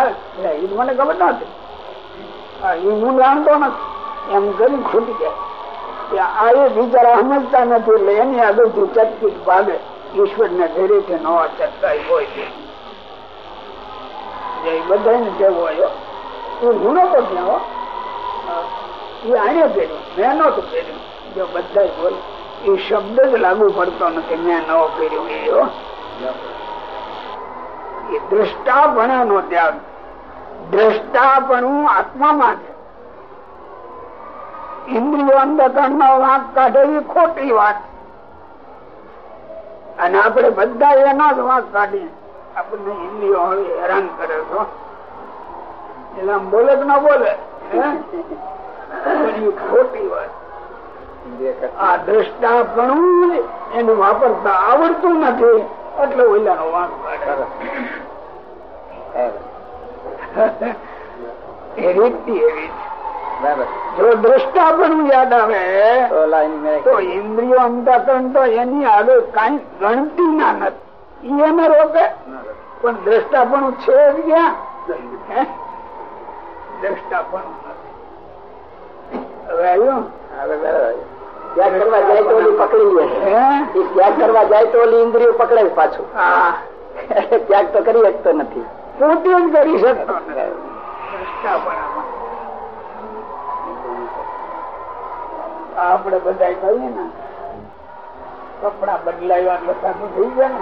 Speaker 3: મને ખબર નથી હા, જાણતો નથી. એમ કરી ખૂટી કે આ એ બિચારા સમજતા નથી એટલે એની આગળથી ચટકી ભાગે. ઈશ્વર ને ઘરેથી નવા ચટકાઈ હોય. છે જે બધાને કેવો નતો ત્યાં એ આને કર્યું મેં નતું કર્યું જો બધા બોલે, એ શબ્દ જ લાગુ પડતો નથી, મેં ન કર્યું એ, હો. નો ત્યાગ. દ્રષ્ટાપણું આત્મામાં છે. ઇન્દ્રિયો અંધકરણ નો વાંક કાઢે એ ખોટી વાત. અને આપણે બધા એનો જ વાંક કાઢીએ. આપણને ઇન્દ્રિયો હવે હેરાન કરે છો. એટલે આમ બોલે કે ના બોલે? પણ ખોટી વાત. આ દ્રષ્ટાપણું એનું વાપરતા આવડતું નથી એટલે ઓલાનો વાંક કાઢે. એ રીતિ એવી જો દ્રષ્ટાપણું યાદ આવે
Speaker 2: તો
Speaker 3: ઇન્દ્રિયો અંતકરણ તો એની આગળ કઈ ગણતી ના નથી. એને રોકે પણ દ્રષ્ટાપણું છે ક્યાં? દ્રષ્ટાપણું નથી. હવે આવ્યું?
Speaker 2: હવે બરાબર ત્યાગ કરવા જાય તો ઓલી પકડી લે. ત્યાગ કરવા જાય તો ઓલી ઇન્દ્રિયો પકડે પાછું. ત્યાગ તો કરી શકતો નથી.
Speaker 3: પોતે જ કરી શકતો નથી. બધા કહીએ ને કપડા બદલાવ્યા એટલે થઈ ગયા ને.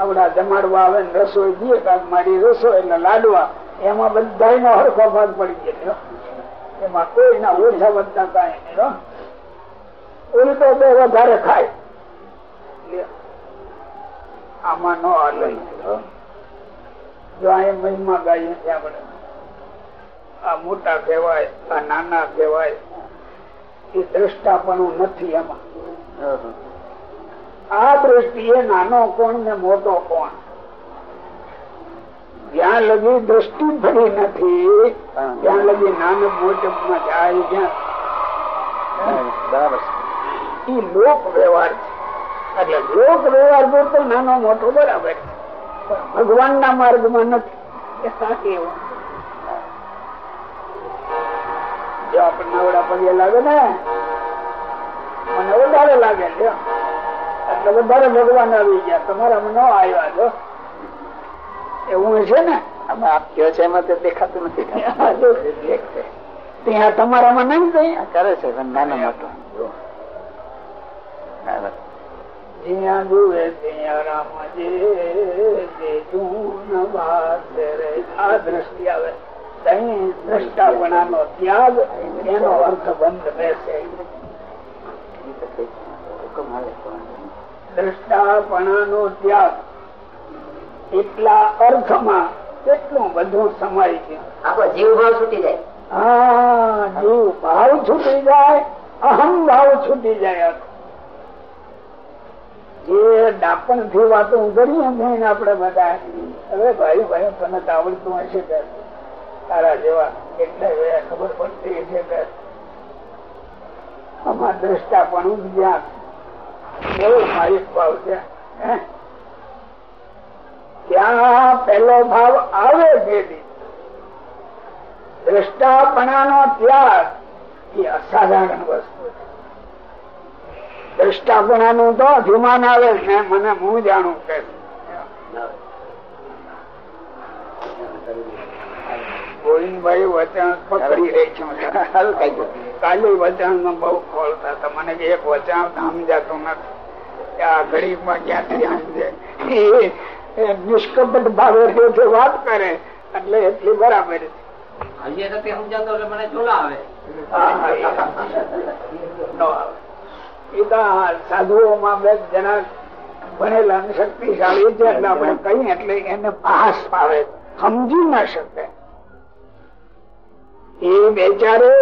Speaker 3: આવડા જમાડવા આવે ને રસોઈ દઈએ કાંક મારી રસોઈ એટલે લાડવા, એમાં બધા નો હરખો ભાગ પડી ગયો એમાં કોઈ ના ઓછા વધતા કાંઈ હો. તો વધારે ખાય. આમાં નો હાલે જો આ મહિમા ગાઈએ છીએ આપણે. આ મોટા કહેવાય, આ નાના કહેવાય, એ દ્રષ્ટાપણું નથી એમાં. આ દ્રષ્ટિએ નાનો કોણ ને મોટો કોણ? જ્યાં લગી દ્રષ્ટિ ભરી નથી ત્યાં લગી નાનો મોટપમાં જાય જ્યાં.
Speaker 2: બરાબર.
Speaker 3: લોક વ્યવહાર એટલે લોક વ્યવહાર પૂરતો નાનો મોટો બરાબર. ભગવાન ના માર્ગમાં નથી. એવું જો આપણને આવડા પગે લાગે ને મને વધારે લાગે. એટલે બધા ભગવાન આવી ગયા. તમારામાં ન આવ્યા જો એવું છે ને?
Speaker 2: આમાં આપ કયો છે એમાં તો દેખાતું નથી.
Speaker 3: આ જો દેખ છે. ત્યાં તમારામાં નહીં
Speaker 2: કરે છે પણ મોટો.
Speaker 3: જ્યાં જુએ ત્યાં રામજે જે જૂન વાત રે આ દ્રષ્ટિ આવે. તહીં દ્રષ્ટાપણાનો ત્યાગ એનો અર્થ બંધ બેસે
Speaker 2: હુકમ આવે
Speaker 3: દ્રષ્ટાપણાનો ત્યાગ. એટલા અર્થમાં કેટલું બધું સમાય છે.
Speaker 4: આપણો જીવ ભાવ છૂટી જાય.
Speaker 3: હા જીવ ભાવ છૂટી જાય અહમ ભાવ છૂટી જાય. જે ડાપણથી વાતો કરીએ ને આપડે બધા. હવે ભાઈ ભાઈ તને આવડતું હશે કે તારા જેવા એટલે ખબર પડતી છે કે આમાં દ્રષ્ટા પણ જ્યાં માલિક ભાવ આવે છે દ્રષ્ટાપણાનો ત્યાગ એ અસાધારણ વસ્તુ છે. દ્રષ્ટાપણાનું તો અભિમાન આવે ને, મને હું જાણું કે ગોવિંદભાઈ વચન પકડી રહી છું. કાલે વચનમાં બહુ ખોલતા હતા મને એક વચન સમજાતું નથી. આ ઘડી માં ક્યાંથી સમજે નિષ્કપટ ભાવે વાત કરે. એટલે એટલી બરાબર છે. સાધુઓમાં બે જણા ભણેલા શક્તિશાળી છે એટલે આપણે કહીએ એટલે એને પાસ પાવે સમજી ના શકે. એ બેચારે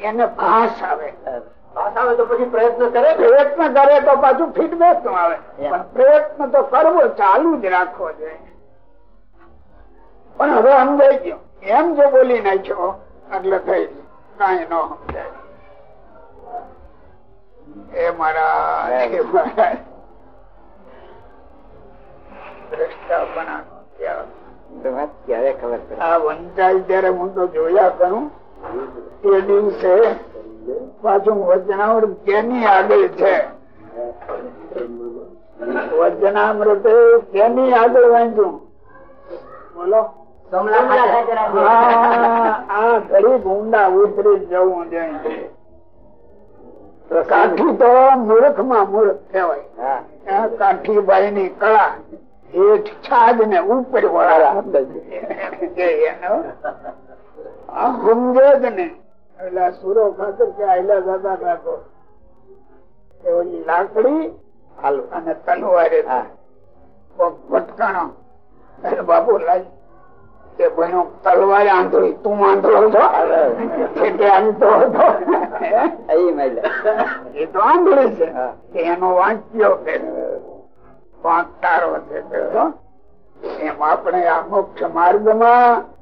Speaker 3: એને ભાષ આવે.
Speaker 6: પાસ આવે તો પછી પ્રયત્ન કરે.
Speaker 3: પ્રયત્ન કરે તો પાછું ફીડબેક નો આવે. પણ પ્રયત્ન તો કરવો ચાલુ જ રાખવો જોઈએ. પણ હવે સમજાઈ ગયો. એમ જો બોલી નાખ્યો એટલે થઈ કઈ ન સમજાય. એ મારા એ મારા દ્રષ્ટાપણાનો
Speaker 2: ક્યારે ખબર પડે?
Speaker 3: આ વંચાય ત્યારે હું તો જોયા કરું. એ દિવસે પાછું વચનામૃત કેની આગળ છે? વચનામૃત કેની આગળ વાંચ્યું? બોલો. આ ઘડી ઉતરી જવું જોઈએ કાઠી તો મૂર્ખમાં મૂર્ખ કહેવાય. આ ની કળા હેઠ છાજ ને ઉપર વાળા આ જ ને એટલે સુરો ખાતર કે આયલા દાદા રાખો. ઓલી લાકડી
Speaker 2: હાલો.
Speaker 3: અને
Speaker 2: તનવારે
Speaker 3: ભટકાણો. એટલે બાપુ લાજ કે બહેનો તલવારે આંધળી તું આંધળો છો? એટલે આમ હતો. એ તો આંધળી છે. કે એનો વાંચ્યો કે વાંક તારો છે એમ આપણે આ મોક્ષ માર્ગમાં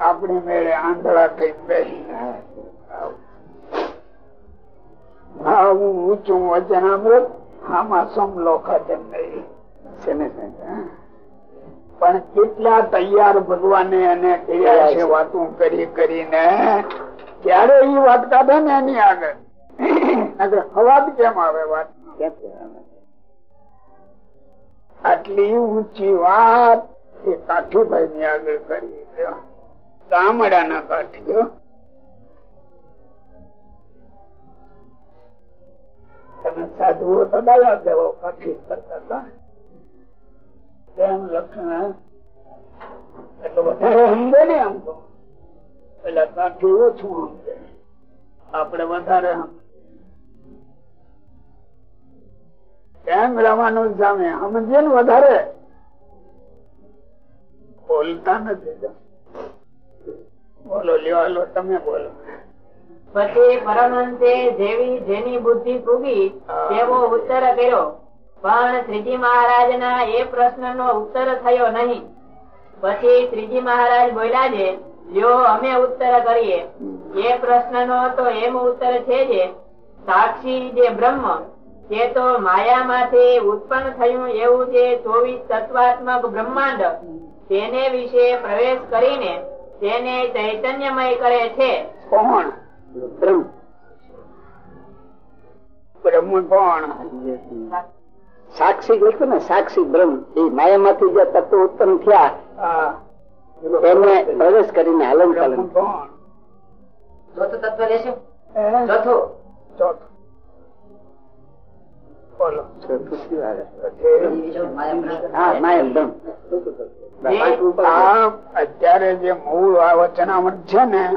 Speaker 3: આપણી મેળે આંધળા થઈ બેસી આવું ઊંચું વચન અમૃત આમાં સમલો ખાતર નહીં? પણ કેટલા તૈયાર ભગવાને અને કર્યા છે વાતો કરી કરીને ત્યારે એ વાત કાઢે ને એની આગળ. અવાજ કેમ આવે વાત? આટલી ઊંચી વાત એ કાઠીભાઈ ની આગળ કરી છે. ગામડાના કાઠીઓ તમે સાધુઓ તો ડાયા દેવો, કાઠી કરતા હતા. સમજે આપડે વધારે કેમ રમાનું સામે સમજે ને વધારે. બોલતા નથી બોલો લ્યો તમે બોલો.
Speaker 1: પછી પરમહંસે જેવી જેની બુદ્ધિ ફૂગી તેવો ઉત્તર કર્યો. પણ ત્રીજી મહારાજ ના એ પ્રશ્ન નો ઉત્તર થયો નહીં. પછી ત્રીજી મહારાજ બોલ્યા છે લ્યો અમે ઉત્તર કરીએ. એ પ્રશ્ન નો તો એમ ઉત્તર છે જે સાક્ષી જે બ્રહ્મ તે તો માયા માંથી ઉત્પન્ન થયું એવું જે ચોવીસ તત્વાત્મક બ્રહ્માંડ તેને વિશે પ્રવેશ કરીને તેને ચૈતન્યમય કરે છે.
Speaker 3: કોણ?
Speaker 2: બ્રહ્મ.
Speaker 3: બ્રહ્મ કોણ?
Speaker 2: સાક્ષી લખ્યું ને સાક્ષી બ્રહ્મ. એ માયામાંથી જે તત્વ ઉત્પન્ન થયા એમને પ્રવેશ કરીને હલન ચલન
Speaker 3: કોણ?
Speaker 4: ચોથું તત્વ લેશું
Speaker 3: હે?
Speaker 4: ચોથું?
Speaker 3: ચોથું. બોલો.
Speaker 4: એ વિષય માયા
Speaker 2: હા માયમ બ્રહ્મ.
Speaker 3: અત્યારે જે મૂળ આ વચનામૃત છે ને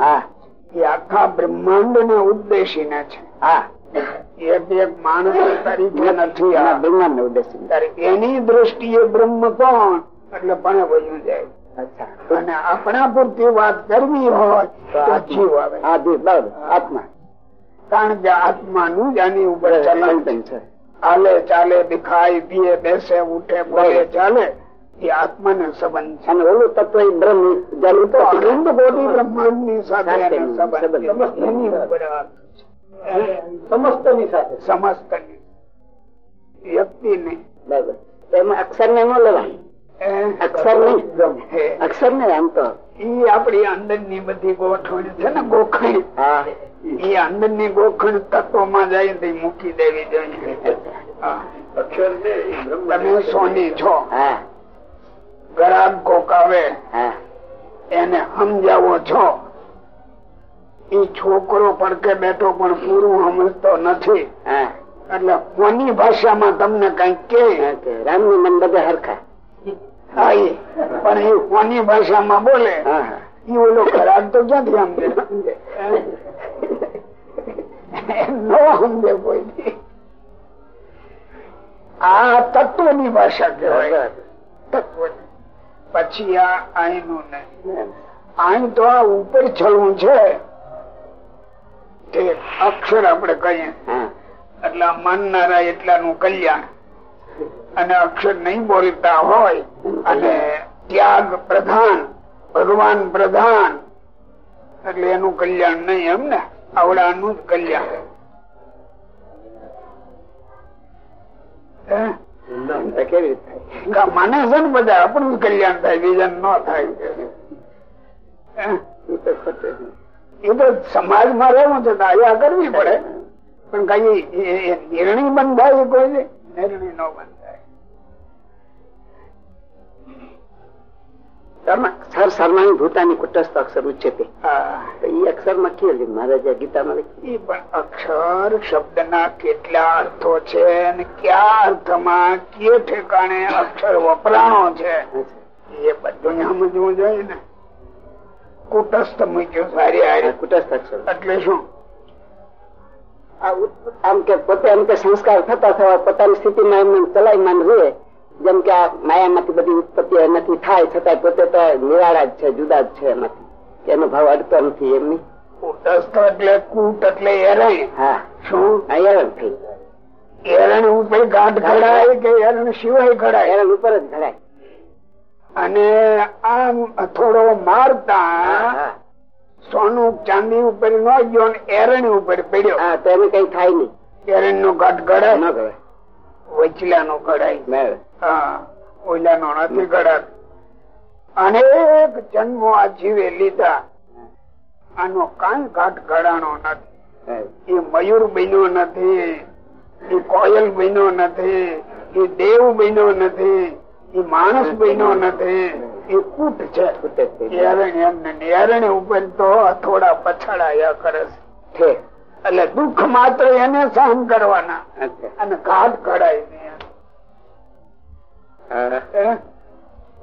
Speaker 3: એ આખા બ્રહ્માંડ ને ઉદ્દેશીને છે. એક એક માણસ તરીકે નથી
Speaker 2: બ્રહ્માંડ ને ઉદ્દેશ
Speaker 3: એની દ્રષ્ટિએ બ્રહ્મ કોણ? એટલે પણ વયું જાય.
Speaker 2: અચ્છા.
Speaker 3: અને આપણા પૂરતી વાત કરવી હોય તો જીવ આવે.
Speaker 2: આત્મા.
Speaker 3: કારણ કે આત્માનું જ આની ઉપર. ચલન છે. હાલે ચાલે દેખાય પીએ બેસે ઉઠે બોલે ચાલે. એ આત્માને સંબંધ
Speaker 2: અને ઓલું તત્વ એ બ્રહ્મ જલ
Speaker 3: તો અનંત કોટી બ્રહ્માંડની સાથે
Speaker 2: સાથે
Speaker 3: એનો સંબંધ છે.
Speaker 2: સંબંધ.
Speaker 3: એની ઉપર આ
Speaker 6: સમસ્તની સાથે.
Speaker 3: સમસ્ત વ્યક્તિ નહીં
Speaker 2: બરાબર એમાં અક્ષર ને ન લેવા અક્ષર નહીં અક્ષર ને આમ તો.
Speaker 3: ઈ આપણી અંદરની બધી ગોઠવણ છે ને ગોખણી.
Speaker 2: ઈ
Speaker 3: એ અંદરની ગોખણ તત્વમાં જાય તો મૂકી દેવી જોઈએ.
Speaker 6: અક્ષર એ
Speaker 3: તમે સોની છો.
Speaker 2: હા.
Speaker 3: ગ્રાહક કોક આવે એને સમજાવો છો. એ છોકરો પડકે બેઠો પણ પૂરું સમજતો નથી. એટલે કોની ભાષામાં તમને કઈ કે?
Speaker 2: રામની મન બધે હરખા.
Speaker 3: પણ એ કોની ભાષામાં બોલે?
Speaker 2: હા
Speaker 3: ઓલો ખરાબ તો ક્યાંથી સમજે? ન સમજે કોઈ આ તત્વની ભાષા કહેવાય. તત્વની. પછી આ અહીંનું નહીં અહીં તો આ ઉપર છલવું છે. તે અક્ષર આપણે કહીએ. એટલે માનનારા એટલાનું કલ્યાણ. અને અક્ષર નહીં બોલતા હોય અને ત્યાગ પ્રધાન ભગવાન પ્રધાન. એટલે એનું કલ્યાણ નહીં એમ ને? આવડાનું જ કલ્યાણ. હે?
Speaker 2: કેવી થાય?
Speaker 3: છે ને બધા આપણું કલ્યાણ થાય બીજા ન થાય?
Speaker 2: એ તો
Speaker 3: તો સમાજમાં રહેવું છે આયા કરવી પડે પણ કઈ નિર્ણય બંધાય કોઈ? નિર્ણય નો બંધાય
Speaker 2: સર સર્વાણી ભૂતાની કુટસ્થ અક્ષર ઉચ્ચતે. એ અક્ષરમાં કેવું મહારાજા ગીતામાં
Speaker 3: એ પણ અક્ષર શબ્દ ના કેટલા અર્થો છે અને કયા અર્થમાં કે ઠેકાણે અક્ષર વપરાણો છે? એ બધું સમજવું જોઈએ ને. કુટસ્થ મૂક્યું સારી હારી.
Speaker 2: કુટસ્થ અક્ષર.
Speaker 3: એટલે શું?
Speaker 2: આમ કે પોતે એમ કે સંસ્કાર થતા થવા પોતાની સ્થિતિમાં એમ ચલાયમાન રહે જેમ કે આ માયામાંથી બધી ઉત્પત્તિ નથી થાય છતાં પોતે તો નિરાળા જ છે જુદા જ છે એમાંથી. એનો ભાવ અડતો નથી એમની.
Speaker 3: એટલે કૂટ એટલે એરણ.
Speaker 2: હા.
Speaker 3: શું?
Speaker 2: અહીંયા થઈ
Speaker 3: એરણ ઉપર ગાંઠ ઘડાય કે એરણ સિવાય ઘડાય?
Speaker 2: એના ઉપર જ ધરાય
Speaker 3: અને આમ થોડો મારતા સોનું ચાંદી ઉપર ન ગયો ને એરણ ઉપર પડ્યો.
Speaker 2: હા તો એને કઈ થાય નહીં.
Speaker 3: એરણ નો ગાંઠ
Speaker 2: ન
Speaker 3: ઘડાય. વચલા નો ઘડાય
Speaker 2: મેળ
Speaker 3: હા ઓલા નો નથી કઢાત. અનેક જન્મો આ જીવે લીધા. આનો કઈ ઘાટ ઘડાણો નથી. એ મયુર બન્યો નથી એ કોયલ બન્યો નથી એ દેવ બન્યો નથી એ માણસ બન્યો નથી એ કૂટ છે. એમને ને એરણે ઉપર તો થોડા પછડાયા કરે છે. એટલે દુઃખ માત્ર એને સહન કરવાના. અને ઘાટ કઢાય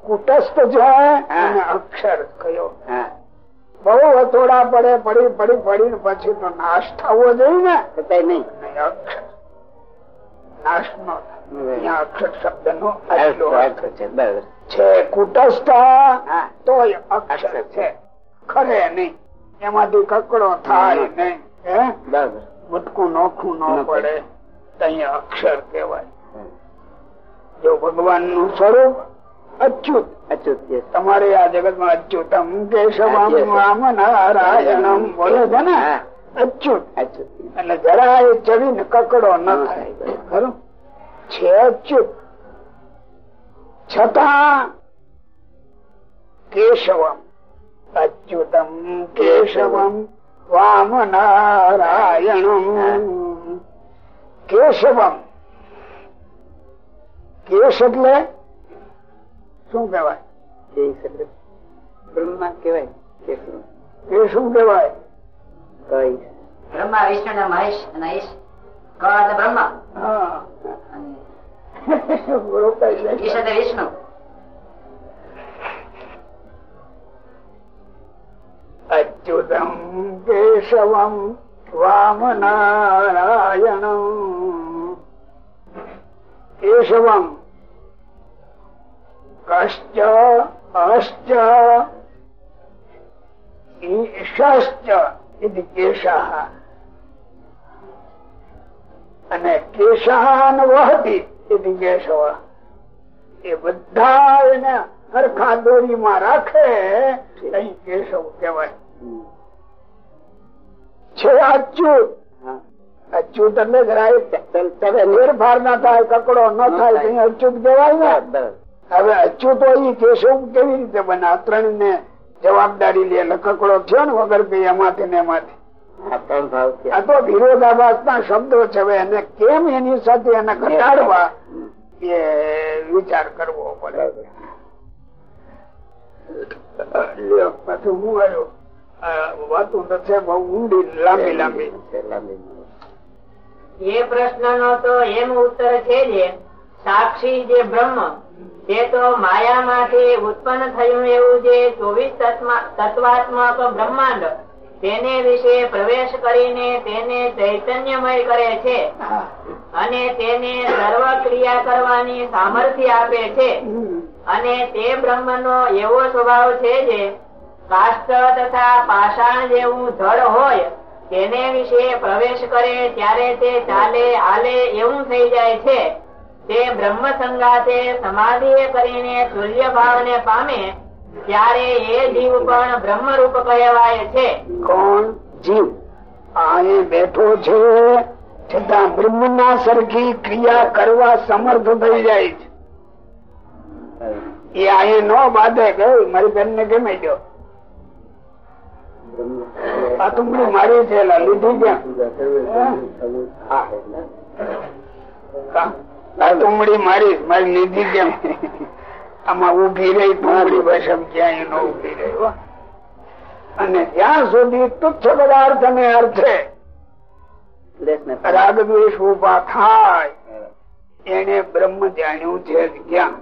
Speaker 3: કુટસ્થ છે અને અક્ષર કયો. બહુ હથોડા પડે પડી પડી પડી પછી તો નાશ થવો જોઈએ ને.
Speaker 2: નહીં.
Speaker 3: અક્ષર. નાશ નો અક્ષર શબ્દ નો
Speaker 2: છે
Speaker 3: કુટસ્થ તોય અક્ષર છે. ખરે નહીં. એમાંથી કકડો થાય નહીં. હે? નોખું ન
Speaker 2: ન
Speaker 3: પડે અહીંયા અક્ષર કહેવાય. જો ભગવાનનું સ્વરૂપ અચ્યુત
Speaker 2: અચ્યુત
Speaker 3: તમારે આ જગતમાં અચ્યુતમ કેશવામ રામ નારાયણમ બોલે છે ને? અચ્યુત.
Speaker 2: અચ્યુત.
Speaker 3: એટલે જરા એ કકડો ન
Speaker 2: ન
Speaker 3: થાય.
Speaker 2: થાય.
Speaker 3: ખરું? છે અચ્યુત. છતાં કેશવમ અચ્યુતમ કેશવમ. વામ નારાયણમ કેશવમ કેશ એટલે શું કેવાય
Speaker 2: બ્રહ્મા કેવાય કે શું?
Speaker 3: એ શું કેવાય
Speaker 2: કઈ.
Speaker 4: બ્રહ્મા વિષ્ણુ ને મહેશ અને ઈશ. બ્રહ્મા. વિષ્ણુ.
Speaker 3: અચ્યુતમ કેશવમ વામનારાયણમ કેશવમ કશ્ચ અશ્ચ ઈશશ્ચ ઇતિ કેશઃ અને કેશાન વહતી એથી કેશવ એ બધા એને હરખા દોરીમાં રાખે કઈ કેશવ કહેવાય છે અચ્યુત અચ્યુત એટલે જ રાય ફેરફાર ના થાય કકડો ન થાય અચ્યુત કહેવાય ને? હવે અચ્યુત હોય કેશવ કેવી રીતે બને? આ ત્રણ ને જવાબદારી લે એટલે કકડો થયો ને વગર કે એમાંથી ને એમાંથી.
Speaker 2: આ
Speaker 3: તો વિરોધાભાસ ના શબ્દો છે હવે એને કેમ એની સાથે એને ઘટાડવા? એ વિચાર કરવો પડે. પાછું હું આવ્યો. વાતો તો છે બહુ ઊંડી લાંબી લાંબી.
Speaker 1: એ પ્રશ્નનો તો એમ ઉત્તર છે જે સાક્ષી જે બ્રહ્મ તે તો માયામાંથી ઉત્પન્ન થયું એવું જે ચોવીસ તત્વાત્મક બ્રહ્માંડ તેને વિશે પ્રવેશ કરીને તેને ચૈતન્યમય કરે છે. અને તેને સર્વ ક્રિયા કરવાની સામર્થ્ય આપે છે. અને તે બ્રહ્મ નો એવો સ્વભાવ છે જે કાષ્ટ તથા પાષાણ જેવું જળ હોય, તેને વિશે પ્રવેશ કરે ત્યારે તે ચાલે હાલે એવું થઈ જાય છે. તે બ્રહ્મ સંગાતે સમાધિ કરીને તુલ્ય ભાવને પામે, ત્યારે એ જીવ પણ બ્રહ્મરૂપ કહેવાય છે.
Speaker 3: કોણ? જીવ. અહીં બેઠો છે, છતાં બ્રહ્મ ના સરખી ક્રિયા કરવા સમર્થ થઈ જાય છે. એ અહીં ન બાંધે કે મારી બેન ને ગમે ગયો આ તુમડી મારી છે લીધી ક્યાં? આ તુમડી મારી મારી લીધી કેમ? આમાં ઊભી રહી તુમડી બસ ક્યાંય ન ઊભી રહી અને ત્યાં સુધી તુચ્છ પદાર્થ ને અર્થે રાગ દ્વેષ ઊભા થાય. એને બ્રહ્મ જાણ્યું છે ક્યાં?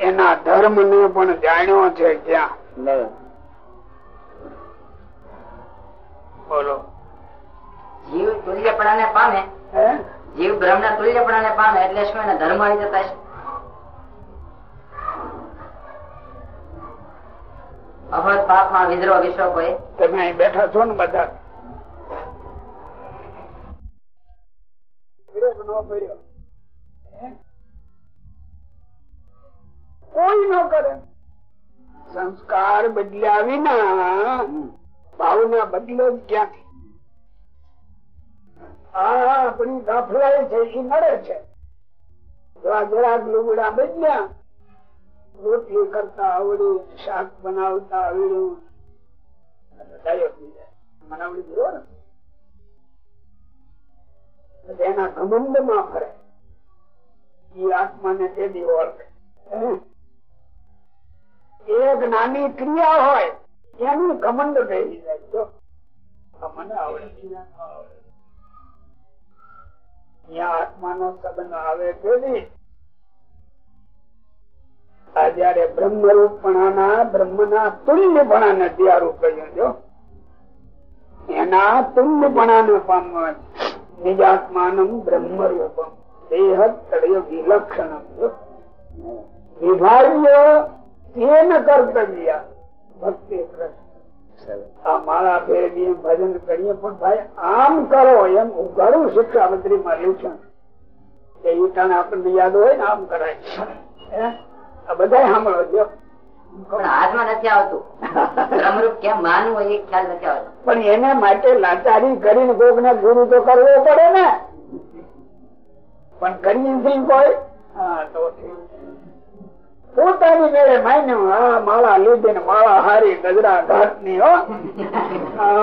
Speaker 3: એના ધર્મ ને પણ જાણ્યો છે ક્યાં? બોલો.
Speaker 4: જીવ તુલ્યપણાને પામે. જીવ બ્રહ્મ ના તુલ્યપણાને પામે એટલે શું એને ધર્મ આવી જતા છે અભત પાપમાં વિદ્રોહ વિશ્વ કોઈ?
Speaker 3: તમે અહીં બેઠા છો ને બધા. ન કોઈ ન કરે. સંસ્કાર બદલ્યા વિના ભાવના બદલે ક્યાંથી? આ આપણી ગાફલાઈ છે એ મળે છે. લુગડા બદલ્યા રોટલી કરતા આવડ્યું શાક બનાવતા આવડ્યું એના ઘમંડમાં ફરે. એ આત્માને તે દી ઓળખે એક નાની ક્રિયા હોય. એનું ઘમંડ થઈ જાય મને આવડે બીજા ન આવડે. ત્યાં આત્માનો સંબંધ આવે આ જયારે જો. એના તેન કર્તવ્ય. ભક્તિ આ માળા ફેરવીએ ભજન કરીએ પણ ભાઈ આમ કરો એમ ઉઘાડું શિક્ષા મંત્રી માં લેવું કે એ ટાણે આપણને યાદ હોય ને આમ કરાય. આ બધા સાંભળો જો
Speaker 4: પણ એના નથી આવતું. બ્રહ્મરૂપ કેમ માનવું એ ખ્યાલ નથી આવતો.
Speaker 3: પણ એને માટે લાચારી કરીને કોક ને ગુરુ તો કરવો પડે ને. પણ કરીએ કોઈ? હા તો. પોતાની મેળે માન્યું હા માળા લીધી ને માળા હારી ગજરા ઘાટની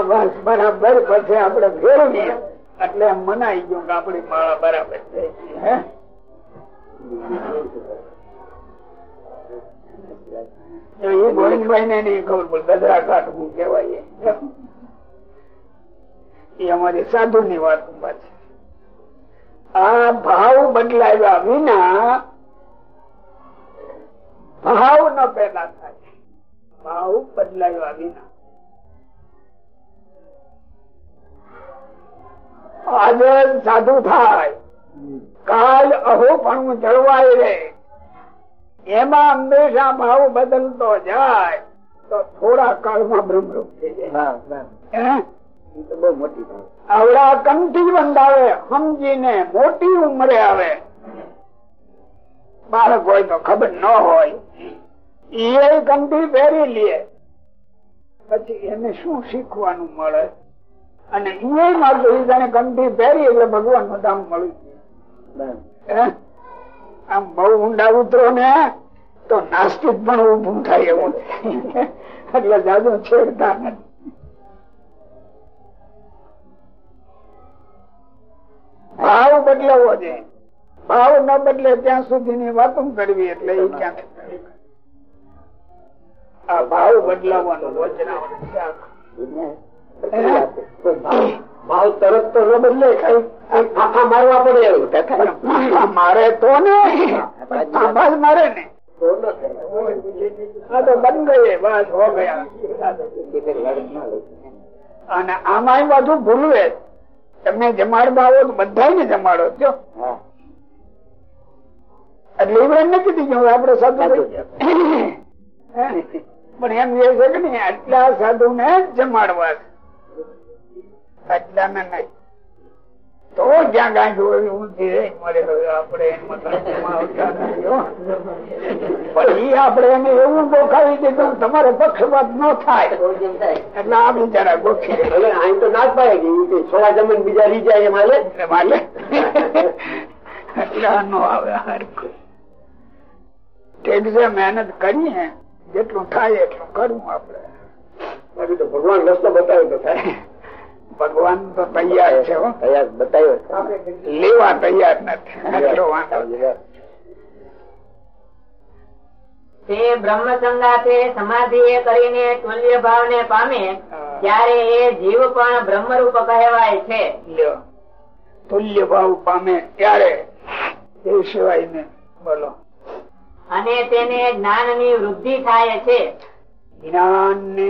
Speaker 3: બસ, બરાબર, પછી આપડે ફેરવીએ એટલે મનાઈ ગયું કે આપડી માળા બરાબર થઈ કેવાય એ અમારી સાધુ ની વાત પાછી આ ભાવ બદલાવ્યા વિના ભાવ ન પેદા થાય. ભાવ બદલાવ્યા વિના. આજે સાધુ થાય. કાલ અહો પણ જળવાય રે એમાં હંમેશા ભાવ બદલતો જાય તો થોડા કાળમાં ભ્રમરૂપ થઈ જાય?
Speaker 2: બહુ મોટી.
Speaker 3: આવડા કંઠી બંધાવે સમજીને મોટી ઉંમરે આવે. બાળક હોય તો ખબર ન હોય એ કંઠી પહેરી લે. પછી એને શું શીખવાનું મળે? અને એ મારતો જાણે કંઠી પહેરી એટલે ભગવાનનું ધામ મળ્યું? આમ બહુ ઊંડા ઉતરો ને તો નાસ્તિક પણ ઉભું થાય એવું. એટલે જાદુ છેડતા નથી. ભાવ બદલાવો છે. ભાવ ન બદલે ત્યાં સુધીની વાતો કરવી એટલે એ ક્યાં આ ભાવ બદલાવાનું.
Speaker 6: ભાવ તરત તો ન બદલે મારવા પડે એવું
Speaker 3: મારે તો ને મારે ને.
Speaker 6: તો ન થાય.
Speaker 3: આ તો બન ગયે બસ હો ગયા. અને આમાં બધું ભૂલવે. તમને જમાડવા આવો તો બધા ને જમાડો છો એટલે એવડે નથી બીજું આપડે સાધુ પણ એમ એ છે કે આટલા સાધુ ને જમાડવા આટલા ને નહીં. તો જ્યાં ગાંઠ હોય ઊંધી રહી મળે હવે એમાં હો. પણ એ આપડે એને એવું ગોખાવી દીધું તમારે પક્ષપાત ન થાય. એટલે આ બિચારા ગોખી.
Speaker 6: અહીં તો ના જ પાય કે છોડા જમીન બીજા રીજાય જાય એમ
Speaker 3: માલે એટલે નો આવે હરખું. મહેનત કરીએ જેટલું થાય એટલું કરવું આપડે
Speaker 6: તો ભગવાન રસ્તો બતાવ્યો તો થાય.
Speaker 3: ભગવાન તો તૈયાર છે
Speaker 2: તૈયાર બતાવ્યો
Speaker 3: લેવા તૈયાર નથી.
Speaker 1: તે બ્રહ્મ સંગાથે સમાધિ એ કરીને તુલ્ય ભાવ ને પામે ત્યારે એ જીવ પણ બ્રહ્મરૂપ કહેવાય છે.
Speaker 3: લ્યો. તુલ્ય ભાવ પામે ત્યારે એ સિવાય ને બોલો.
Speaker 1: અને તેને જ્ઞાનની વૃદ્ધિ થાય છે.
Speaker 3: જ્ઞાન ને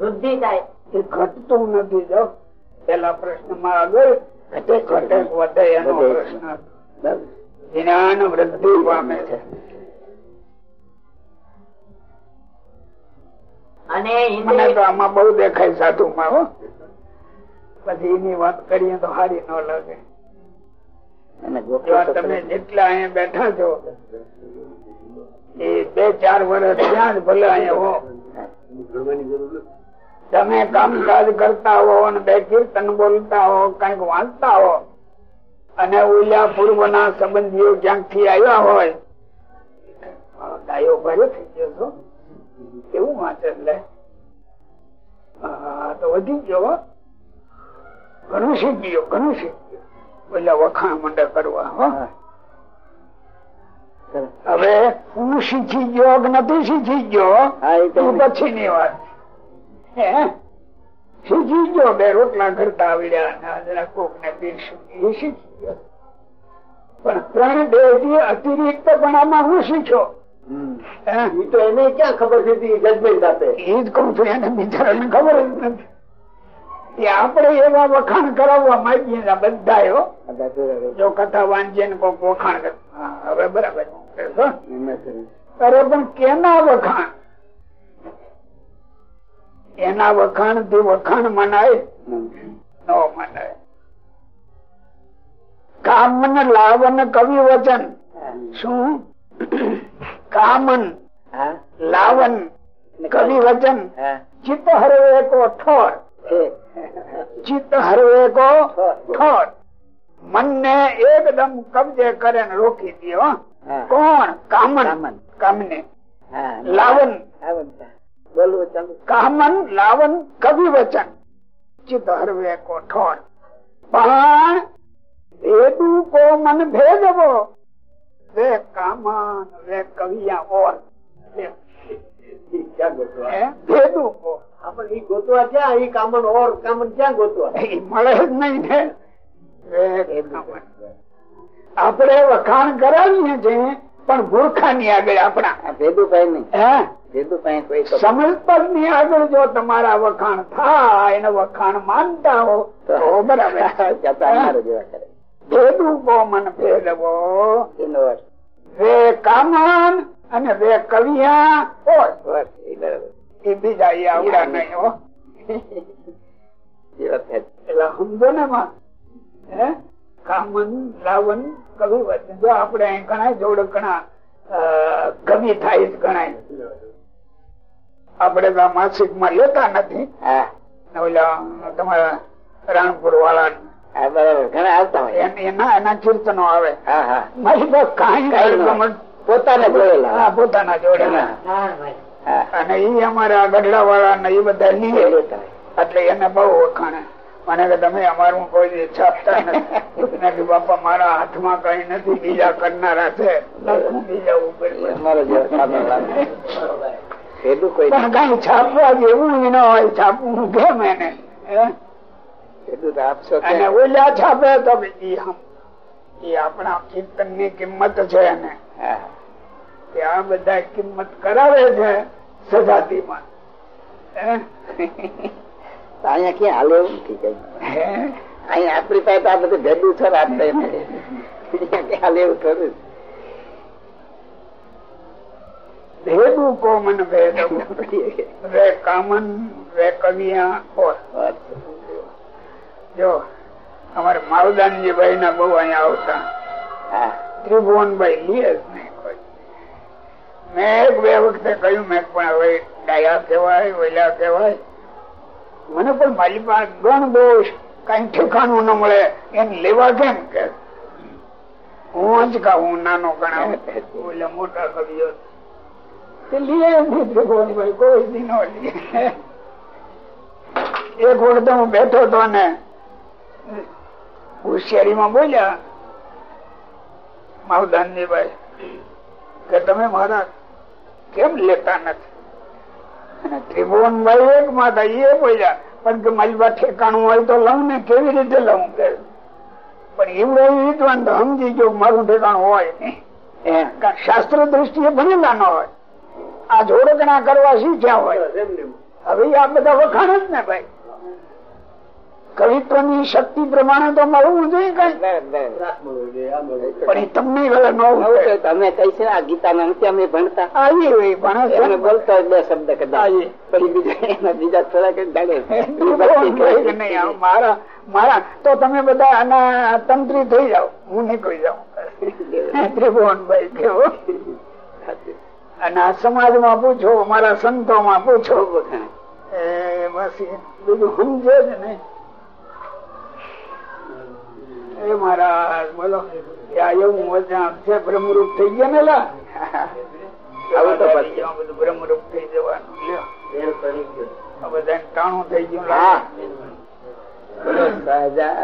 Speaker 1: વૃદ્ધિ થાય.
Speaker 3: એ ઘટતું નથી જો. પેલા પ્રશ્નમાં આગળ ઘટે ઘટે વધે એનો પ્રશ્ન જ્ઞાન વૃદ્ધિ પામે છે.
Speaker 1: અને
Speaker 3: મને તો આમાં બહુ દેખાય સાધુ માં હો. પછી એની વાત કરીએ તો સારી ન લાગે. તમે જેટલા અહીંયા બેઠા છો એ બે ચાર વર્ષ ત્યાં જ ભલે અહીંયા હો. તમે કામકાજ કરતા હો અને બે કીર્તન બોલતા હો કંઈક વાંચતા હો અને ઓલા પૂર્વના સંબંધીઓ ક્યાંકથી આવ્યા હોય ડાયો ભર્યો થઈ ગયો છો. કેવું વાંચે એટલે? હા તો વધી ગયો. ઘણું શીખ ગયો ઘણું શીખી ગયો ઓલા વખાણ મંડળ કરવા હો. હવે હું શીખી ગયો નથી શીખી ગયો? પછી ની વાત. શીખી ગયો બે રોટલા કરતા આવડ્યા કોક ને પીરસ્યું. એ શીખી ગયો. પણ ત્રણ દેહ અતિરિક્ત પણ આમાં હું? શીખ્યો
Speaker 6: તો એને ક્યાં ખબર હતી જજમેન્ટ આપે?
Speaker 3: એ જ કઉ છું એને બિચારાને ખબર જ નથી. કે આપણે એવા વખાણ કરાવવા માંગીએ બધા જો કથા વાંચીએ ને કોઈક વખાણ કરે. હવે બરાબર? અરે પણ કેના વખાણ? એના વખાણથી વખાણ મનાય? ન મનાય. કામન લાવન કવિ વચન. શું? કામન લાવન કવિ વચન. ચિત્ત હરવે કો ઠોર. ચિત્ત હરવે કો ઠોર. મન ને એકદમ કબજે કરે ને રોકી દે હો. કોણ? કામન.
Speaker 2: કામન.
Speaker 3: કામને. લાવન. કામન લાવન કવિ વચન ચિત હરવે કોઠોર પણ ભેદું કો મન ભેદવો. વે કામન વે કવિયા ઓર? ભેદુ કો.
Speaker 6: આપણે ઈ ગોતવા ક્યાં? એ કામન ઓર કામન ક્યાં ગોતવા?
Speaker 3: મળે જ નહીં ને. એ કામણ. આપણે વખાણ કરાવીએ છીએ પણ ગુરખા ની આગળ આપણા.
Speaker 2: ભેદુભાઈ નહીં.
Speaker 3: હે?
Speaker 2: કોઈ
Speaker 3: સમજપરની આગળ જો તમારા વખાણ થાય એને વખાણ માનતા હો તો બરાબર. ભેદું કો મન ભેદવો. વે કામન અને વે કવિયા
Speaker 2: એ
Speaker 3: બીજા એ આવડા નહીં હો. એટલે સમજો ને માં હે? કામન લાવન કવિ વચન જો આપણે ઘણા જોડકણા કવિ થાય ગણાય આપણે તો માસિકમાં લેતા નથી. તમારા રાણપુર વાળા
Speaker 2: ઘણા આવતા હોય.
Speaker 3: એના એના કીર્તનો આવે.
Speaker 2: હા હા.
Speaker 3: મારી પાસે કાંઈ
Speaker 2: કાંઈ ન
Speaker 3: ગમત
Speaker 2: પોતાને જોયેલા
Speaker 3: હા પોતાના જોડેલા અને એ અમારા ગઢડા વાળા ને એ બધા લીએ એટલે એને બહુ વખાણે. મને કે તમે અમારું કોઈ ઈચ્છા છાપતા નથી બાપા મારા હાથમાં કઈ નથી બીજા કરનારા છે. બીજા ઉપર
Speaker 2: એ કોઈ
Speaker 3: છાપવા જેવું ન હોય છાપવું કેમ એને. અને? ઓલા છાપે તો ઈ આપણા કીર્તનની કિંમત છે એને. કે આ બધા કિંમત કરાવે છે સજાતીમાં.
Speaker 2: અહીંયા ક્યાં હાલે? એવું નથી કઈ અહીંયા આપણી પાસે આ બધું ભેડું છે આપતા ક્યાં હાલે એવું ખરું
Speaker 3: ભેદું કો મન ભેદ વે કામન વે કવિયા હોય. જો અમારે માવદાનજી ભાઈ ના બહુ અહીંયા આવતા.
Speaker 2: હા.
Speaker 3: ત્રિભુવનભાઈ લીએ જ નહીં કોઈ. મેં એક બે વખતે કહ્યું મેં પણ હવે ડાયા કહેવાય વેલા કહેવાય. મને પણ મારી પાસે ગણ દોષ કઈ ઠેકાણું ન મળે. એને લેવા કેમ કે? હું જ કા હું નાનો ગણાવ મોટા કવિઓ. એક વખત હું બેઠો તો ને હોશિયારીમાં બોલ્યા માવદાનજીભાઈ કે તમે મારા કેમ લેતા નથી? અને ત્રિભુવનભાઈ એક માતા એ બોલ્યા પણ કે મારી પાસે ઠેકાણું હોય તો લઉં ને કેવી રીતે લઉં? કે પણ એવડો વિદ્વાન તો સમજી ગયો મારું ઠેકાણું હોય શાસ્ત્ર દ્રષ્ટિએ ભણેલા ન હોય. આ જોડકણા કરવા શીખ્યા હોય. હવે આ બધા વખાણ જ ને ભાઈ. કવિત્વની શક્તિ પ્રમાણે તો મળવું જોઈએ કઈ. પણ એ તમને ન
Speaker 2: તમે કઈ છે ને આ ગીતામાં નથી અમે ભણતા.
Speaker 3: આવી ને.
Speaker 2: બોલતા બે શબ્દ કદાચ. પછી બીજા બીજા થોડા
Speaker 3: નહીં, મારા મારા તો તમે બધા આના તંત્રી થઈ જાઓ. હું નીકળી જાઉં. ત્રિભુવનભાઈ કેવો અને આ સમાજમાં પૂછો મારા સંતોમાં પૂછો. એ બસ બીજું બધું સમજે જ ને એ મહારાજ બોલો હું વચન આપશે બ્રહ્મરૂપ થઈ ગયા ને લા
Speaker 2: આવું તો
Speaker 3: બધું બ્રહ્મરૂપ થઈ જવાનું લ્યો બધા ટાણું થઈ ગયું
Speaker 2: હા સાજા